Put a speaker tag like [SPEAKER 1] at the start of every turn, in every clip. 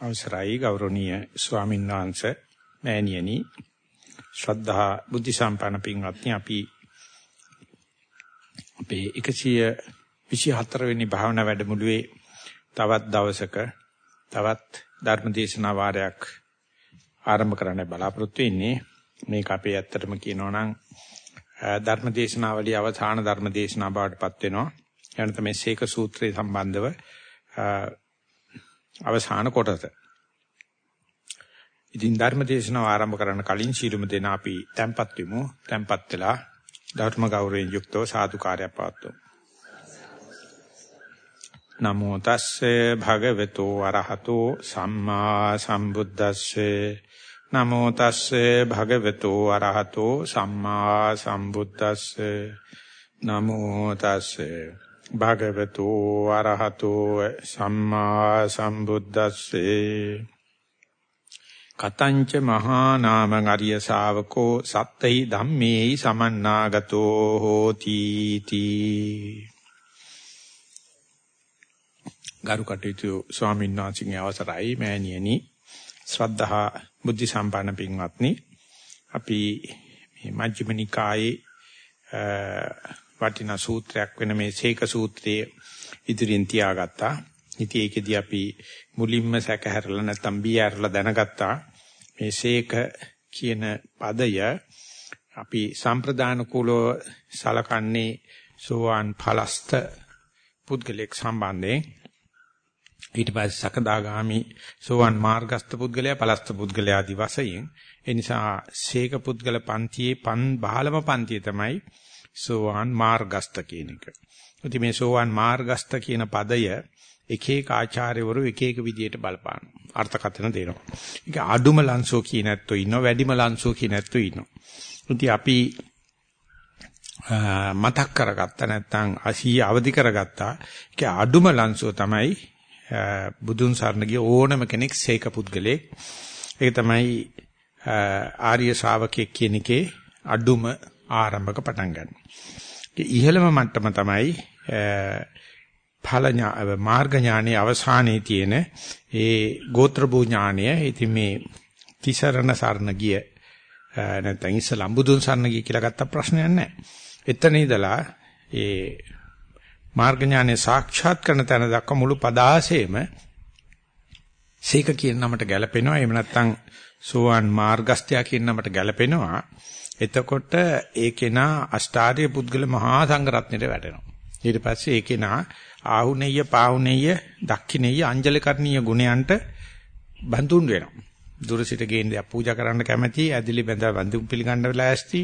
[SPEAKER 1] අවසරයි ගෞරවනීය ස්වාමීන් වහන්සේ මෑණියනි. ශ්‍රද්ධා බුද්ධ සම්පන්න පින්වත්නි අපි අපේ 124 වෙනි භාවනා වැඩමුළුවේ තවත් දවසක තවත් ධර්ම දේශනා වාරයක් ආරම්භ කරන්න බලාපොරොත්තු වෙන්නේ. මේක අපේ ඇත්තටම කියනවා නම් ධර්ම දේශනාවලිය අවසාන ධර්ම දේශනා බවටපත් වෙනවා. එනත මේ සීක සූත්‍රය සම්බන්ධව අවසාන කොටස. ඉතින් ධර්ම දේශනාව ආරම්භ කරන්න කලින් ශීලුම දෙන අපි tempත් වෙමු. tempත් වෙලා ධර්ම ගෞරවයෙන් යුක්තව සාදුකාරය පවත්වමු. නමෝ තස්සේ භගවතු අරහතෝ සම්මා සම්බුද්දස්සේ නමෝ තස්සේ භගවතු අරහතෝ සම්මා සම්බුද්දස්සේ නමෝ තස්සේ භගවතු ආරහතෝ සම්මා සම්බුද්දස්සේ. කතංච මහා නාම අරිය ශාවකෝ සත්තයි ධම්මේයි සමන්නාගතෝ හෝති තී. ගරු කටයුතු ස්වාමීන් වහන්සේගේ අවසරයි මෑණියනි. ශ්‍රද්ධහා බුද්ධ සම්පන්න පින්වත්නි. අපි මේ මජ්ක්‍ධිම නිකායේ වටිනා සූත්‍රයක් වෙන මේ සීක සූත්‍රයේ ඉදිරියෙන් තියාගත්තා. ඉතින් ඒකෙදී අපි මුලින්ම සැකහැරලා නැත්තම් බිය ඇරලා දැනගත්තා. මේ සීක කියන පදය අපි සම්ප්‍රදාන කුලව සලකන්නේ සෝවාන් ඵලස්ත පුද්ගලෙක් සම්බන්ධයෙන්. ඊට පස්සේ සකදාගාමි සෝවන් මාර්ගස්ත පුද්ගලයා පලස්ත පුද්ගලයා ආදි වශයෙන්. ඒ නිසා ශේක පුද්ගල පන්තියේ පන් 15ම පන්තිය තමයි සෝවාන් මාර්ගස්ත කියන එක. ඉතින් මේ සෝවාන් මාර්ගස්ත කියන පදය එක එක ආචාර්යවරු එක එක විදියට බලපාන අර්ථකථන දෙනවා. ඒක අඩුම ලංසෝ කියන ඇත්තෝ ඉන්නවා වැඩිම ලංසෝ කියන ඇත්තෝ ඉන්නවා. ඉතින් අපි මතක් කරගත්තා නැත්නම් අසී අවදි කරගත්තා. ඒක අඩුම ලංසෝ තමයි බුදුන් සරණ ගිය ඕනම කෙනෙක් සේක පුද්ගලෙක්. ඒක තමයි ආර්ය ශ්‍රාවකයෙක් කියන එකේ අඩුම ආරම්භක පටන් ගන්න. ඉහළම මට්ටම තමයි ඵල මාර්ග ඥානයේ අවසානයේ තියෙන ඒ ගෝත්‍ර භූ ඥානය. ඉතින් මේ තිසරණ සරණ ගිය නැත්නම් ඉස්සලම් බුදුන් සරණ ගිය කියලා ගත්ත ප්‍රශ්නයක් නැහැ. එතන ඉඳලා ඒ මාර්ග ඥානය සාක්ෂාත් කරන තැන දක්වා මුළු පදාසෙම සීක කියන නමට ගැලපෙනවා. එහෙම නැත්නම් සෝවාන් මාර්ගස්ත්‍යා කියන නමට ගැලපෙනවා. එතකොට ඒ කෙනා අෂ්ටාර්ය පුද්ගල මහා සංඝරත්නයට වැටෙනවා. ඊට පස්සේ ඒ කෙනා ආහුනේය පාහුනේය දක්ඛිනේය අංජලකරණීය ගුණයන්ට බඳුන් වෙනවා. දුර සිට ගේන පූජා කරන්න කැමැති ඇදිලි බඳ වඳුම් පිළිගන්න වෙලා ඇස්ති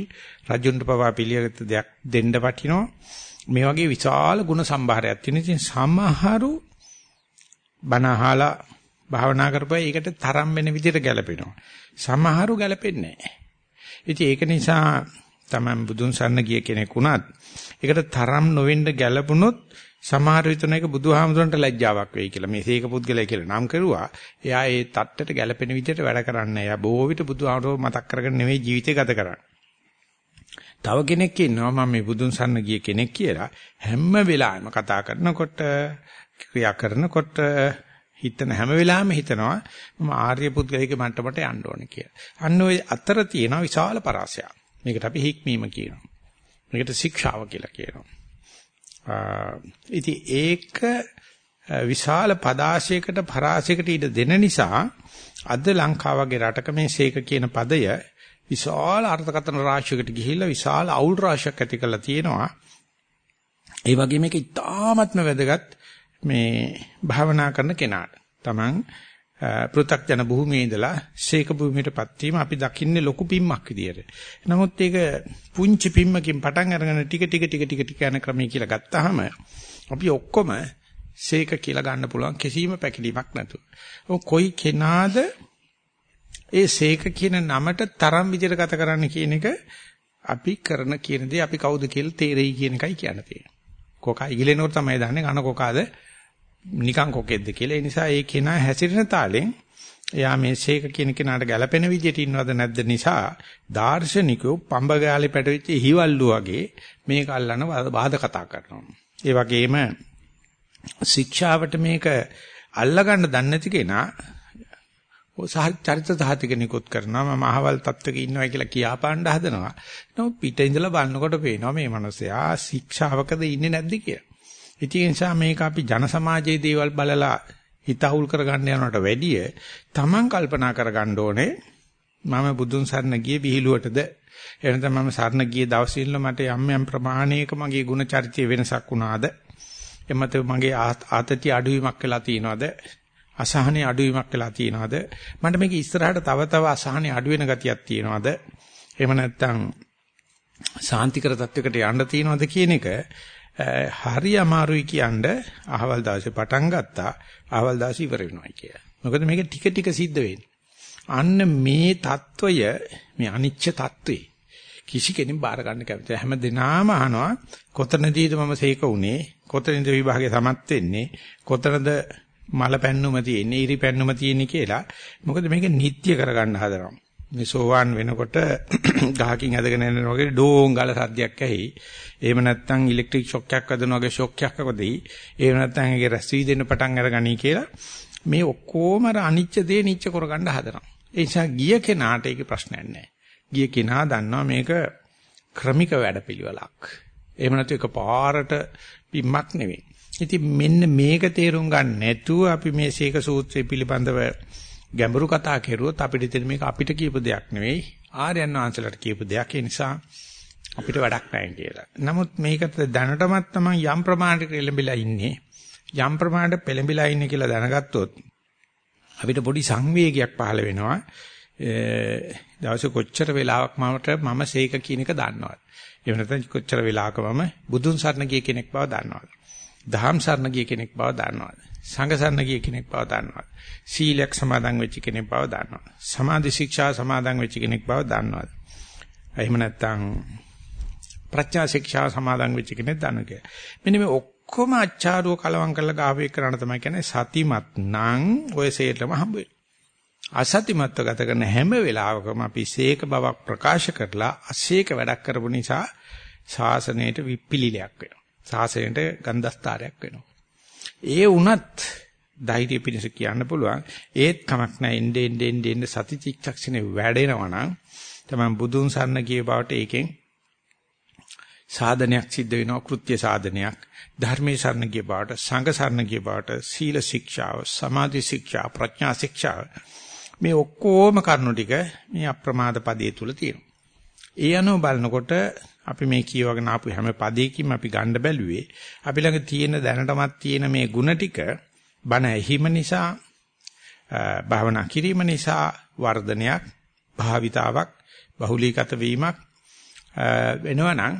[SPEAKER 1] රජුන්ට පවා පිළිගත් දෙයක් දෙන්න වටිනවා. මේ වගේ විශාල ගුණ සම්භාරයක් තියෙන ඉතින් සමහරු බනහලා භාවනා කරපුවා ඒකට තරම් වෙන විදිහට ගැලපෙනවා. සමහරු ගැලපෙන්නේ නැහැ. ඉතින් ඒක නිසා තමයි බුදුන් සරණ ගිය කෙනෙක් වුණත් ඒකට තරම් නොවෙන්න ගැළපුණොත් සමහර විටන එක බුදුහාමුදුරන්ට ලැජ්ජාවක් වෙයි කියලා මේ සීක පුද්ගලයා කියලා නම් කරුවා. එයා ඒ தත්තට ගැළපෙන විදිහට වැඩ කරන්නේ. එයා බොහෝ විට බුදුහාමුදුරුව මතක් කරගෙන නෙවෙයි ජීවිතය ගත කරන්නේ. තව කෙනෙක් ඉන්නවා මම මේ බුදුන් සරණ ගිය කෙනෙක් කියලා හැම වෙලාවෙම කතා කරනකොට ක්‍රියා කරනකොට හිතන හැම වෙලාවෙම හිතනවා මම ආර්ය පුද්ගලික මට්ටමට යන්න ඕනේ කියලා. අන්න ওই අතර තියෙන විශාල පරාසයක්. මේකට අපි හික්මීම කියනවා. මේකට ශික්ෂාව කියලා කියනවා. ඉතින් ඒක විශාල පදාශයකට පරාසයකට ඉඩ දෙන නිසා අද ලංකාව වගේ රටක මේ ශේක කියන පදය විශාල අර්ථකථන රාශියකට ගිහිල්ලා විශාල අවුල් රාශියක් ඇති කරලා තියෙනවා. ඒ වගේ මේක ඉතාමත්ම වැදගත් මේ භාවනා කරන කෙනාට. Taman පෘථග්ජන භූමියේ ඉඳලා ශේක භූමියටපත් වීම අපි දකින්නේ ලොකු පිම්මක් විදියට. නමුත් ඒක පුංචි පිම්මකින් පටන් අරගෙන ටික ටික ටික ටික ටික යන ක්‍රමයේ කියලා ගත්තාම අපි ඔක්කොම ශේක කියලා ගන්න පුළුවන් කිසිම පැකිලීමක් නැතුව. කොයි කෙනාද ඒ ශේක කියන නමට තරම් විදියට ගත කරන්න කියන එක අපි කරන කියන දේ අපි කවුද කියලා තේරෙයි කියන එකයි කියන්න තියෙන්නේ. කොකා ඉගිලෙනකොට තමයි දන්නේ කන කොකාද නිකන් කොකෙද්ද කියලා. ඒ නිසා ඒ කෙනා හැසිරෙන තාලෙන් එයා මේ ශේක කියන කෙනාට ගැළපෙන විදිහට ඉන්නවද නැද්ද නිසා දාර්ශනිකයෝ පඹගාලේ පැටවෙච්ච හිවල්ලු වගේ මේක අල්ලන වාද කතා කරනවා. ඒ වගේම ශික්ෂාවට මේක අල්ලගන්න දන්නේ නැති කෙනා ඔය චරිත සහතික නිකුත් කරනවා මම අහවල් තත්ත්වක ඉන්නවා කියලා කියාපාන්න හදනවා. නමුත් පිට ඉඳලා බලනකොට පේනවා මේ මිනිස්සයා ශික්ෂාවකද ඉන්නේ නැද්ද කියලා. ඉතින් ඒ නිසා මේක අපි ජන සමාජයේ දේවල් බලලා හිතහුල් කරගන්න යනවට වැඩිය Taman කල්පනා කරගන්න ඕනේ මම බුදුන් සරණ ගියේ විහිළුවටද? එනතම මම සරණ ගියේ දවසේ ඉන්න මට යම් යම් ප්‍රමාණයක මගේ ಗುಣ චරිතය වෙනසක් වුණාද? එමත මගේ ආතති අඩුවීමක් වෙලා තියෙනවද? අසහනේ අඩුවීමක් වෙලා තියෙනවද? මට මේක ඉස්සරහට තව තව අසහනේ අඩු වෙන ගතියක් තියෙනවද? එහෙම නැත්නම් සාන්තිකර තත්වයකට යන්න තියෙනවද කියන එක හරි අමාරුයි කියන්නේ අහවල් දවසේ පටන් ගත්තා. අහවල් දවසේ ඉවර වෙනවායි කිය. මොකද මේක ටික ටික සිද්ධ වෙන්නේ. අන්න මේ తত্ত্বය මේ අනිච්ච తত্ত্বය කිසි කෙනෙක් බාර ගන්න කැමති හැම දිනාම අහනවා කොතනදීද මම සීක උනේ කොතනද විභාගේ සමත් වෙන්නේ? කොතනද මල පැන්නුම තියෙන්නේ ඉරි පැන්නුම තියෙන්නේ? කියලා. මොකද මේක නිත්‍ය කරගන්න හදනවා. මේ සෝවාන් වෙනකොට ගහකින් ඇදගෙන යන වගේ ඩෝං ගාල සද්දයක් ඇහි. එහෙම නැත්නම් ඉලෙක්ට්‍රික් ෂොක් එකක් වදින වගේ ෂොක් එකක් වදී එහෙම නැත්නම් ඒකේ රැස් වී දෙන්න පටන් අරගනි කියලා මේ ඔක්කොම අර අනිච්ච දේ නිච්ච කරගන්න හදනවා. ඒ නිසා ගිය කෙනාට ඒකේ ප්‍රශ්නයක් නැහැ ගිය කෙනා දන්නවා මේක ක්‍රමික වැඩපිළිවෙලක්. එහෙම නැතු එක පාරට පිම්මක් නෙවෙයි. ඉතින් මෙන්න මේක තේරුම් ගන්න නැතුව අපි මේ සීක සූත්‍රය පිළිබඳව ගැඹුරු කතා කෙරුවොත් අපිට ඉතින් මේක අපිට කියපු දෙයක් නෙවෙයි ආර්යයන් වහන්සේලාට කියපු දෙයක්. ඒ නිසා අපිට වැඩක් නැහැ කියලා. නමුත් මේකට දැනටමත් තමයි යම් ප්‍රමාණයකට එළඹිලා ඉන්නේ. යම් ප්‍රමාණයට පෙළඹිලා ඉන්නේ කියලා දැනගත්තොත් අපිට පොඩි සංවේගයක් පහළ වෙනවා. දවසේ කොච්චර වෙලාවක් මමට මම සීක කියන එක දන්නවද? එහෙම නැත්නම් කොච්චර වෙලාවක මම බුදුන් සරණ ගිය කෙනෙක් බව දන්නවද? දහම් සරණ ගිය කෙනෙක් බව දන්නවද? සංඝ සරණ ගිය කෙනෙක් බව දන්නවද? සීලයක් සමාදන් වෙච්ච කෙනෙක් බව දන්නවද? සමාධි ශික්ෂා සමාදන් වෙච්ච කෙනෙක් බව දන්නවද? එහෙම නැත්නම් ප්‍රඥා ශික්ෂා සමාදන් වෙච්ච කෙනෙක් දන්නවද? මෙන්න මේ ඔක්කොම අච්චාරුව කලවම් කරලා ගාවේ කරන්න තමයි කියන්නේ සතිමත් නම් ඔය සේරම හම්බ වෙනවා. අසතිමත්ව ගත කරන හැම වෙලාවකම අපි සීක බවක් ප්‍රකාශ කරලා අසීක වැඩක් කරපු නිසා ශාසනයට විපිලිලයක් වෙනවා. ශාසනයට ගන්ධස්තරයක් වෙනවා. ඒ වුණත් ධෛර්ය පිණිස කියන්න පුළුවන්. ඒත් කමක් නැහැ. එන්නේ එන්නේ එන්නේ සති චිත්තක්ෂණේ වැඩෙනවා නම් තමයි බුදුන් සරණ ගිය බවට ඒකෙන් සාධනයක් සිද්ධ වෙනවා. කෘත්‍ය සාධනයක්. ධර්මයේ සරණ ගිය බවට සංඝ සරණ ගිය බවට සීල ශික්ෂාව සමාධි ශික්ෂා ප්‍රඥා ශික්ෂා මේ ඔක්කොම කරුණු ටික මේ අප්‍රමාද පදයේ තුල තියෙනවා. ඒ අනුව බලනකොට අපි මේ කියවගෙන ආපු හැම පදයකින්ම අපි ගන්න බැලුවේ අපි ළඟ තියෙන දැනටමත් තියෙන මේ ಗುಣ ටික බණ ඇහිම නිසා භාවනා කිරීම නිසා වර්ධනයක් භාවිතාවක් බහුලීගත වීමක් වෙනවනම්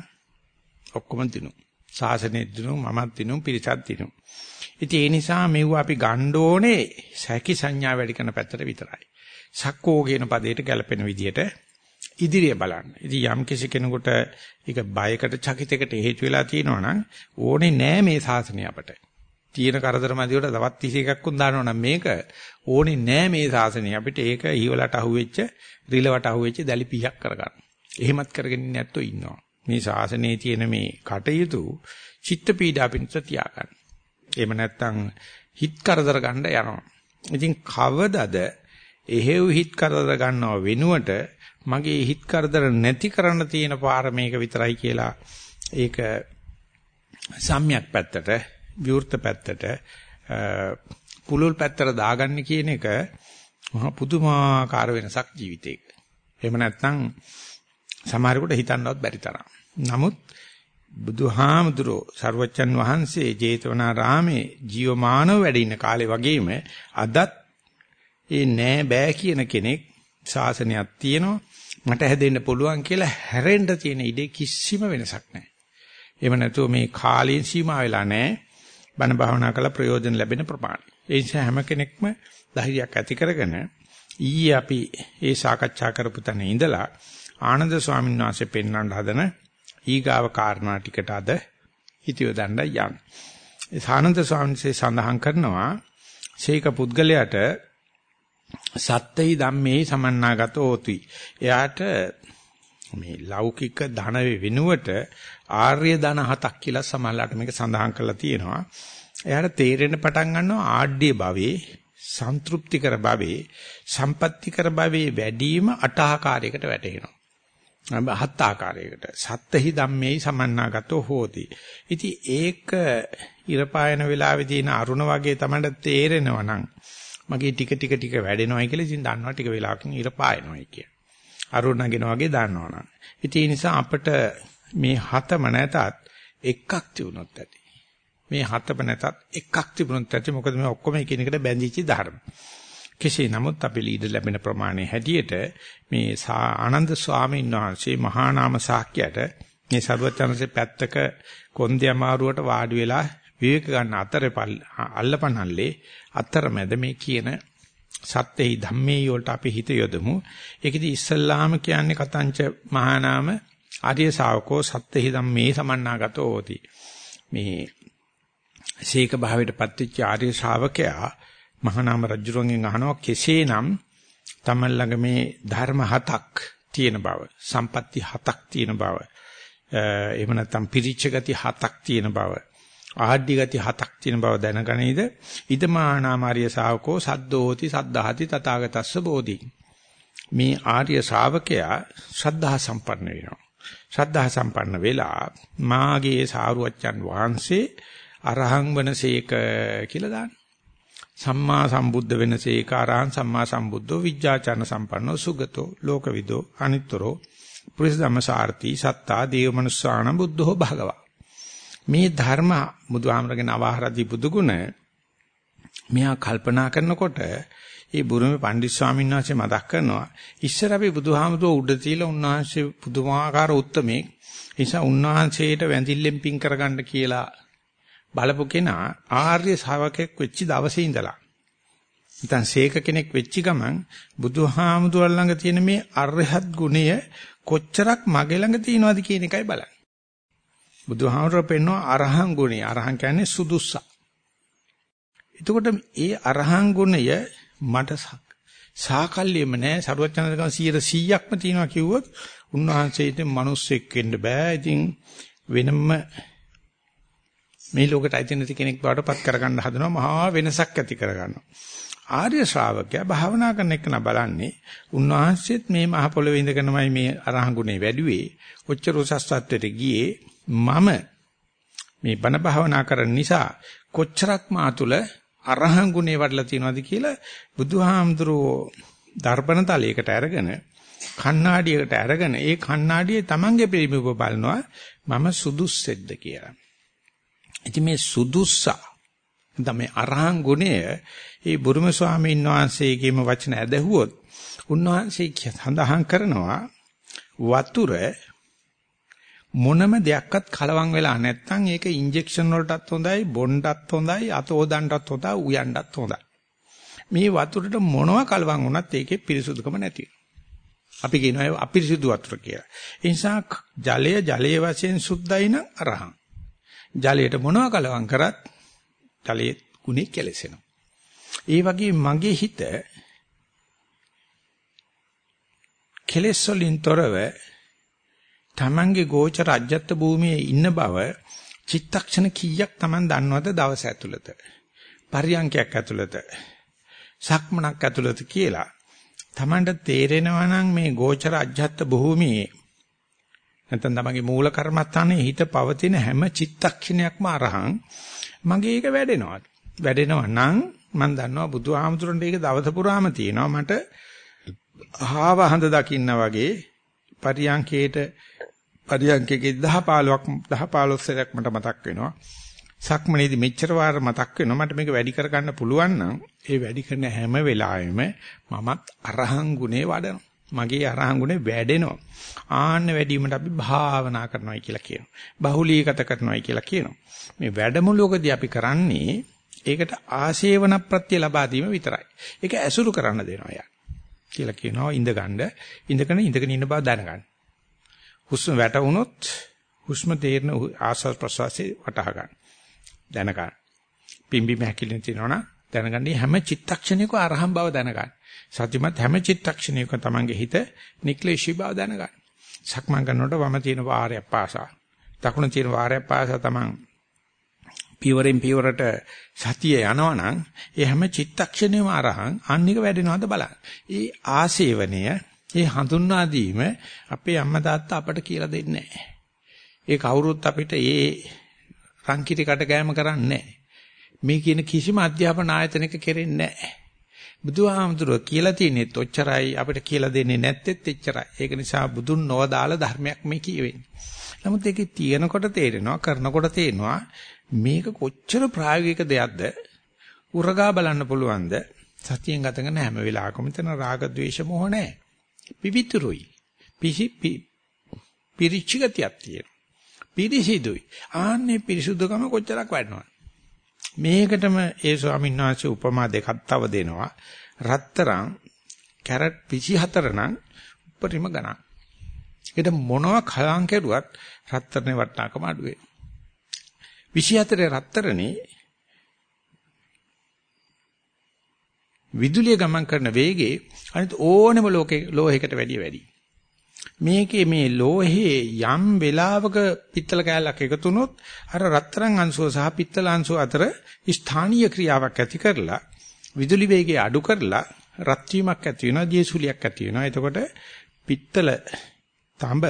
[SPEAKER 1] ඔක්කොම දිනු. සාසනෙත් දිනු මමත් දිනු පිරිසත් දිනු. ඉතින් ඒ නිසා මෙව අපි ගන්න ඕනේ සැකි සංඥා වැඩි කරන පැත්තට විතරයි. සක්කෝ කියන පදයට ගැලපෙන විදිහට ඉදිරිය බලන්න. ඉතින් යම් කිසි කෙනෙකුට ඒක බයකට චකිතයකට හේතු වෙලා තියෙනවා නම් ඕනේ නෑ මේ සාසනය අපට. තියෙන කරදර මැදියට තවත් 31ක් උන් දානවා නම් මේක ඕනේ නෑ මේ සාසනය. අපිට ඒක ඊවලට අහුවෙච්ච, රිලවට අහුවෙච්ච දැලි පීයක් කරගන්න. එහෙමත් කරගෙන නැත්තෝ ඉන්නවා. මේ සාසනයේ තියෙන මේ කටයුතු චිත්ත පීඩා පිණිස තියාගන්න. එහෙම නැත්නම් හිත කරදර ගන්න යනවා. ඉතින් කවදද එහෙව් හිත කරදර ගන්නව වෙනුවට මගේ හිත කරදර නැති කරන්න තියෙන පාර මේක විතරයි කියලා ඒක සම්‍යක් පැත්තට විවෘත පැත්තට පුලුල් පැත්තට දාගන්න කියන එක මහා පුදුමාකාර වෙනසක් ජීවිතේක. එහෙම නැත්නම් සමහරෙකුට හිතන්නවත් බැරි තරම්. නමුත් බුදුහාමුදුරෝ සර්වච්චන් වහන්සේ ජේතවනාරාමේ ජීවමානව වැඩ ඉන්න කාලේ වගේම අදත් ඒ නෑ බෑ කියන කෙනෙක් ශාසනයක් තියෙනවා මට හැදෙන්න පුළුවන් කියලා හැරෙන්න තියෙන ඉඩේ කිසිම වෙනසක් නැහැ. එහෙම නැතුව මේ කාලයෙන් සීමා වෙලා නැහැ. බණ භාවනා කළ ප්‍රයෝජන ලැබෙන ප්‍රමාණය. ඒ නිසා හැම කෙනෙක්ම ධෛර්යයක් ඇති කරගෙන ඊයේ අපි ඒ සාකච්ඡා කරපු තැන ඉඳලා ආනන්ද ස්වාමීන් වහන්සේ පෙන්වන්න හදන ඊගාව කාරණා ටිකට අද හිතියව දණ්ඩ යන්න. ඒ ආනන්ද ස්වාමීන් වහන්සේ සඳහන් කරනවා ශේක පුද්ගලයාට සත්‍යයි ධම්මේ සමන්නාගතෝති. එයාට මේ ලෞකික ධන වෙනුවට ආර්ය ධන හතක් කියලා සමහරලාට මේක සඳහන් කරලා තියෙනවා. එයාට තේරෙන්න පටන් ගන්නවා ආඩ්‍ය භවයේ සන්තුප්තිකර භවේ සම්පත්‍තිකර භවේ වැඩිම අට ආකාරයකට වැටෙනවා. හත් ආකාරයකට සත්‍තහි ධම්මේයි සමන්නාගතෝ හෝති. ඉතින් ඒක ඉරපායන වෙලාවේ තියෙන අරුණ වගේ තමයි තේරෙනවා නම් මගේ ටික ටික ටික වැඩෙනවයි කියලා ඉතින් දන්නවා ටික වෙලාවකින් ඉරපායනවයි කිය. අරුණ නගින වගේ දන්නවනම්. ඉතින් ඒ නිසා අපිට මේ හතම නැතත් එකක් තිබුණොත් ඇති. මේ හතම නැතත් එකක් තිබුණොත් ඇති. මොකද මේ ඔක්කොම එකිනෙකට බැඳිච්ච ධර්ම. කෙසේ නමුත් අපි ලීඩ ලැබෙන ප්‍රමාණය හැටියට මේ ආනන්ද ස්වාමීන් වහන්සේ මහා නාම සාක්‍යයට මේ ਸਰවචනසේ පැත්තක කොන්දේ අමාරුවට වාඩි වෙලා විවේක ගන්න අතරේ අල්ලපනල්ලේ අතරමැද මේ කියන සත්‍යෙහි ධම්මේ වලට අපි හිත යොදමු. ඒකෙදි ඉස්සල්ලාම කියන්නේ කතංච මහා නාම ආර්ය ශාවකෝ සත්‍යෙහි ධම්මේ සමන්නාගතෝ හෝති. මේ සීක භාවයට පත්‍විච්ච ආර්ය ශාවකයා මහානාම රජුගෙන් අහනවා කෙසේනම් තමන් ළඟ මේ ධර්ම හතක් තියෙන බව සම්පatti හතක් තියෙන බව එහෙම නැත්නම් පිරිච්ච ගති හතක් තියෙන බව ආහඩ්‍ය ගති හතක් තියෙන බව දැනගනේද ඉදමානාමාරිය ශාවකෝ සද්දෝති සද්ධාති තථාගතස්ස බෝධි. මේ ආර්ය ශාවකයා ශ්‍රද්ධා සම්පන්න වෙනවා. ශ්‍රද්ධා සම්පන්න වෙලා මාගේ සාරුවච්චන් වහන්සේ අරහං වනසේක කියලා දාන්න සම්මා සම්බුද්ධ වෙනසේ කාරාන් සම්මා සම්බුද්ධෝ විජ්ජාචරණ සම්පන්නෝ සුගතෝ ලෝකවිදෝ අනිත්තරෝ පුරිස ධම්මසාරති සත්තා දේවමනුස්සාන බුද්ධෝ භගවා. මේ ධර්ම බුදුහාමරගෙන අවහරදී බුදුගුණ මෙහා කල්පනා කරනකොට ඒ බුරුමේ පණ්ඩිත් ස්වාමීන් වහන්සේ මතක් කරනවා ඉස්සර අපි බුදුහාමුදුරුවෝ උඩ තියලා උන්වහන්සේ පුදුමාකාර උත්මේ නිසා උන්වහන්සේට වැඳිල්ලෙන් පින් කරගන්න කියලා බලපු කෙනා ආර්ය ශ්‍රාවකෙක් වෙච්ච දවසේ ඉඳලා නැත්නම් සීක කෙනෙක් වෙච්ච ගමන් බුදුහාමුදුර ළඟ තියෙන මේ අරහත් ගුණය කොච්චරක් මගේ ළඟ තියෙනවද කියන එකයි බලන්නේ. බුදුහාමුදුර පෙන්වන අරහං ගුණය. අරහං කියන්නේ සුදුස්සා. එතකොට ඒ අරහං ගුණය මට සාකල්යෙම නෑ සරුවචනදකම 100%ක්ම තියෙනවා කිව්වොත් උන්වහන්සේට මිනිස්සෙක් වෙන්න බෑ. ඉතින් වෙනම මේ ලෝකෙට අයිති නැති කෙනෙක් බවට පත් කරගන්න හදනවා මහා වෙනසක් ඇති කරගන්නවා. ආර්ය ශ්‍රාවකයා භාවනා කරන එක න බලන්නේ උන්වහන්සේත් මේ මහ පොළවේ ඉඳගෙනමයි මේ අරහංගුනේ වැඩිවේ. ඔච්චර උසස් තත්ත්වයට ගියේ මම මේ බණ භාවනා කරන නිසා කොච්චරක් මා තුළ අරහංගුනේ වඩලා තියෙනවද කියලා බුදුහාමුදුරුවෝ දර්පණ තලයකට අරගෙන කණ්ණාඩියකට අරගෙන ඒ කණ්ණාඩියේ Tamange පිළිඹු බලනවා මම සුදුස්සෙක්ද කියලා. ඉතින් මේ සුදුස්සා තමයි අරහං ගුණය ඒ බුරුම ස්වාමීන් වහන්සේගේම වචන ඇදහුවොත් උන්වහන්සේ සඳහන් කරනවා වතුර මොනම දෙයක්වත් කලවම් වෙලා නැත්නම් ඒක ඉන්ජෙක්ෂන් වලටත් හොඳයි බොණ්ඩත් හොඳයි අතෝදන්ටත් හොඳයි උයන්ඩත් හොඳයි. මේ වතුරට මොනවා කලවම් වුණත් ඒකේ පිරිසුදුකම නැති අපි කියනවා අපිරිසුදු වතුර කියලා. ඒ නිසා ජලය ජලයේ වශයෙන් සුද්ධයි නම් අරහං. ජලයට මොනවා කලවම් කරත් ජලයේ ගුණේ කෙලසෙනවා. ඒ වගේ මගේ හිත කෙලෙස් වලින් තොරව තමන්ගේ ගෝචර අජ්‍යත්ත භූමියේ ඉන්න බව චිත්තක්ෂණ කීයක් Taman දන්නවද දවස ඇතුළත? පරියන්කයක් ඇතුළත? සක්මනක් ඇතුළත කියලා Tamanට තේරෙනවා නම් මේ ගෝචර අජ්‍යත්ත භූමියේ නැත්නම් තමන්ගේ මූල කර්මස්ථානයේ හිත පවතින හැම චිත්තක්ෂණයක්ම අරහං මගේ ඒක වැඩෙනවා. වැඩෙනවා නම් මම දන්නවා බුදුහාමුදුරන්ට ඒක දවස පුරාම තියෙනවා. මට ආව හඳ දකින්න වගේ පරියංකේට පරියංකේකේ 10 15ක් 10 15 සැරයක් මට මතක් වෙනවා. සක්මනේදී මෙච්චර වාර මතක් වෙනවා මට මේක වැඩි කරගන්න පුළුවන් නම් ඒ වැඩි කරන හැම වෙලාවෙම මමත් අරහං ගුණේ වඩනවා. මගේ අරහංගුනේ වැඩෙනවා. ආන්න වැඩිවීමට අපි භාවනා කරනවායි කියලා කියනවා. බහුලීගත කරනවායි කියලා කියනවා. මේ වැඩමුළුවකදී අපි කරන්නේ ඒකට ආශේවන ප්‍රත්‍ය ලබා දීම විතරයි. ඒක ඇසුරු කරන්න දෙනවා යා. කියලා කියනවා ඉඳගන්න ඉඳගෙන ඉඳගෙන ඉන්න බව දැනගන්න. හුස්ම වැටුනොත් හුස්ම තේරෙන ආස්වාද ප්‍රසවාසයේ වටහා ගන්න. දැනගන්න. පිම්බි මහැකිලින් තිනවනම් දැනගන්නේ හැම චිත්තක්ෂණයක අරහම් බව දැනගන්න. සතිමත් හැම චිත්තක්ෂණයක තමන්ගේ හිත නික්ලේශී බව දැනගන්න. සක්මන් කරනකොට වම තියෙන වාරයක් පාසා. දකුණ තියෙන වාරයක් පාසා තමන් පියවරෙන් පියවරට සතිය යනවනම් ඒ හැම චිත්තක්ෂණයම අරහං අන්නික වැඩෙනවද බලන්න. ඒ ආසේවනය, ඒ හඳුන්වා දීම අපේ අම්මා තාත්තා අපට කියලා දෙන්නේ නැහැ. ඒ කවුරුත් අපිට ඒ රංකිටි කට ගෑම කරන්නේ නැහැ. මේ කියන කිසිම අධ්‍යාපන ආයතනයක කෙරෙන්නේ නැහැ. බුදුහාමුදුරුවෝ කියලා තියෙනෙත් ඔච්චරයි අපිට කියලා දෙන්නේ නැත්තේත් එච්චරයි. ඒක නිසා බුදුන් නොවදාල ධර්මයක් මේ කියවෙන්නේ. නමුත් ඒකේ තියෙනකොට තේරෙනවා කරනකොට තේරෙනවා මේක කොච්චර ප්‍රායෝගික දෙයක්ද උරගා බලන්න පුළුවන්ද සතියෙන් ගත කරන හැම වෙලාවකම තන රාග ద్వේෂ මොහ නැහැ පිවිතුරුයි. පිසි පිරිච්ච ගතියක් තියෙන පිරිසිදුයි. ආන්නේ පිරිසුදුකම කොච්චරක් වඩනවද? මේකටම ඒ ස්වාමීන් වහන්සේ උපමා දෙකක් තව දෙනවා. රත්තරන් කැරට් 24 නම් උපරිම ගණන්. ඒකට මොනවා කලං කෙරුවත් රත්තරනේ වටනාකම අඩු වෙනවා 24 රත්තරනේ විදුලිය ගමන් කරන වේගේ අනිත් ඕනෙම ලෝකේ ලෝහයකට වැඩිය වැඩි. මේකේ මේ ලෝහේ යම් වෙලාවක පිත්තල කෑල්ලක් එකතු වුනොත් අර රත්තරන් අංශුව සහ පිත්තල අංශුව අතර ස්ථානීය ක්‍රියාවක් ඇති කරලා විදුලි වේගය අඩු කරලා රත් වීමක් ඇති වෙනවා දියසුලියක් ඇති වෙනවා. එතකොට පිත්තල තඹ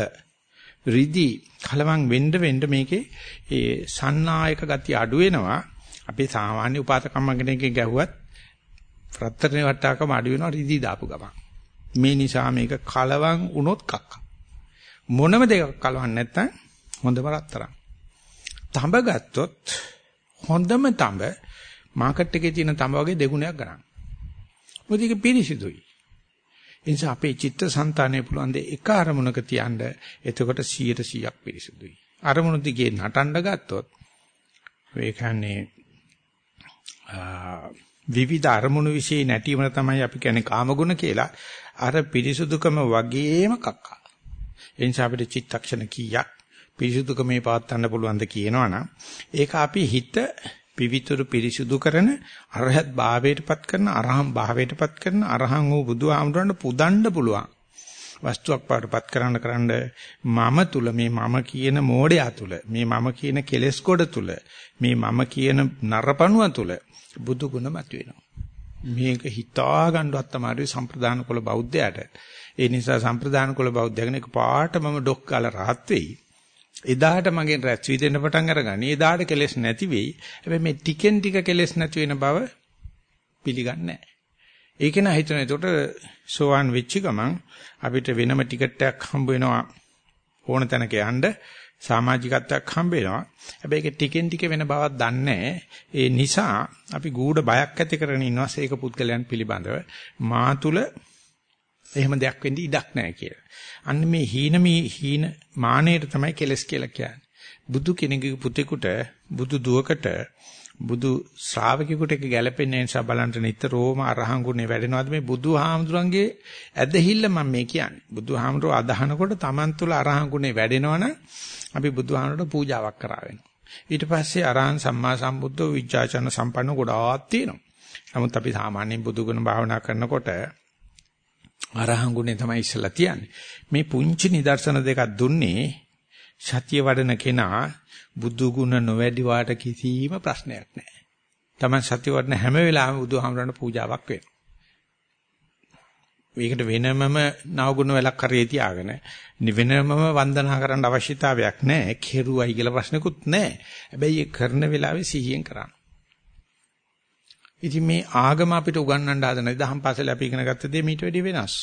[SPEAKER 1] රිදි කලවම් වෙන්න වෙන්න මේකේ ඒ සන්නායක ගතිය අඩු වෙනවා. අපි සාමාන්‍ය උපාතකම්ම කෙනෙක්ගෙන් ගැහුවත් රත්තරනේ වට්ටාකම අඩු වෙනවා රිදි දාපු ගමන්. මේ නිසා මේක කලවම් වුණොත් කක්ක. මොනම දෙයක් කලවම් නැත්තම් හොඳම රත්තරන්. තඹ ගත්තොත් හොඳම තඹ මාකට් එකේ තියෙන තඹ වගේ දෙගුණයක් ගන්න. මොකද ඒක පිරිසිදුයි. ඒ නිසා අපේ චිත්ත સંතානය පුළුවන් ද එක අරමුණක තියන්න එතකොට 100%ක් පිරිසුදුයි. අරමුණු දිගේ නටන්න ගත්තොත් ඒ කියන්නේ විවිධ අරමුණු વિશે නැටීම තමයි අපි කියන්නේ කාමගුණ කියලා. අර පිරිසුදුකම වගේම කක්කා. ඒ නිසා අපිට චිත්තක්ෂණ කීයක් පිරිසුදුකමේ පවත්වන්න පුළුවන්ද කියනවනම් ඒක අපි හිත පිවිතුරු පිරිසුදු කරන අරහත් භාවයටපත් කරන අරහම් භාවයටපත් කරන අරහං වූ බුදුහාමුදුරන්ට පුදන්න පුළුවන් වස්තුවක් පාටපත් කරන්න කරන්න මම තුල මේ මම කියන මෝඩයා තුල මේ මම කියන කෙලෙස් කොට තුල මේ මම කියන නරපණුව තුල බුදු ගුණ මතුවෙනවා මේක හිතා ගන්නවත් තමයි සම්ප්‍රදාන කුල බෞද්ධයාට ඒ නිසා සම්ප්‍රදාන කුල බෞද්ධයගෙන එක පාට මම ඩොක් කාලා rahat වෙයි එදාට මගෙන් රැස් වීදෙන්න පටන් අරගනි. එදාට කෙලෙස් නැති වෙයි. හැබැයි මේ ටිකෙන් ටික කෙලෙස් නැති වෙන බව පිළිගන්නේ නැහැ. ඒක නා හිතන එතකොට සෝවන් වෙච්ච ගමන් අපිට වෙනම ටිකට් එකක් හම්බ වෙනවා ඕන තැනක යන්න සමාජිකත්වයක් හම්බ වෙනවා. හැබැයි ඒක ටිකෙන් ටික වෙන බවක් දන්නේ ඒ නිසා අපි ගූඪ බයක් ඇති කරගෙන ඉන්නවා ඒක පුද්ගලයන් පිළිබඳව. මා තුල එහෙම දෙයක් වෙන්න ඉඩක් නැහැ කියලා. අන්න මේ හීනමී හීන මානෙට තමයි කෙලස් කියලා කියන්නේ. බුදු කෙනෙකුගේ පුතේකට බුදු දුවකට බුදු ශ්‍රාවකෙකුට එක ගැළපෙන්නේ නිසා බලන්න නිතරම අරහං ගුණේ වැඩෙනවාද මේ බුදුහාමුදුරන්ගේ ඇදහිල්ල මම මේ කියන්නේ. බුදුහාමුදුරෝ අදහනකොට Taman තුල අරහං ගුණේ වැඩෙනවනම් අපි බුදුහාමුදුරට පූජාවක් කරා වෙනවා. ඊට පස්සේ අරහං සම්මා සම්බුද්ධෝ විචාචන සම්පන්න ගොඩාක් තියෙනවා. නමුත් අපි සාමාන්‍යයෙන් බුදුගුණ භාවනා කරනකොට අරහං ගුණේ තමයි ඉස්සලා තියන්නේ. මේ පුංචි නිදර්ශන දෙකක් දුන්නේ සතිය වඩන කෙනා බුදු ගුණ නොවැඩි වාට කිසිම ප්‍රශ්නයක් නැහැ. Taman සතිය වඩන හැම වෙලාවෙම බුදුහාමරණ පූජාවක් වෙනවා. මේකට වෙනමම නවගුණ වලක් කරේ තියාගෙන වෙනමම වන්දනා කරන්න අවශ්‍යතාවයක් නැහැ. කෙරුවයි කියලා ප්‍රශ්නකුත් නැහැ. හැබැයි ඒ කරන වෙලාවේ සිහියෙන් කරන්න. ඉතින් මේ ආගම අපිට උගන්වන්න හදන දහම් පාසල අපි ඉගෙන ගත්ත දේ මීට වැඩිය වෙනස්.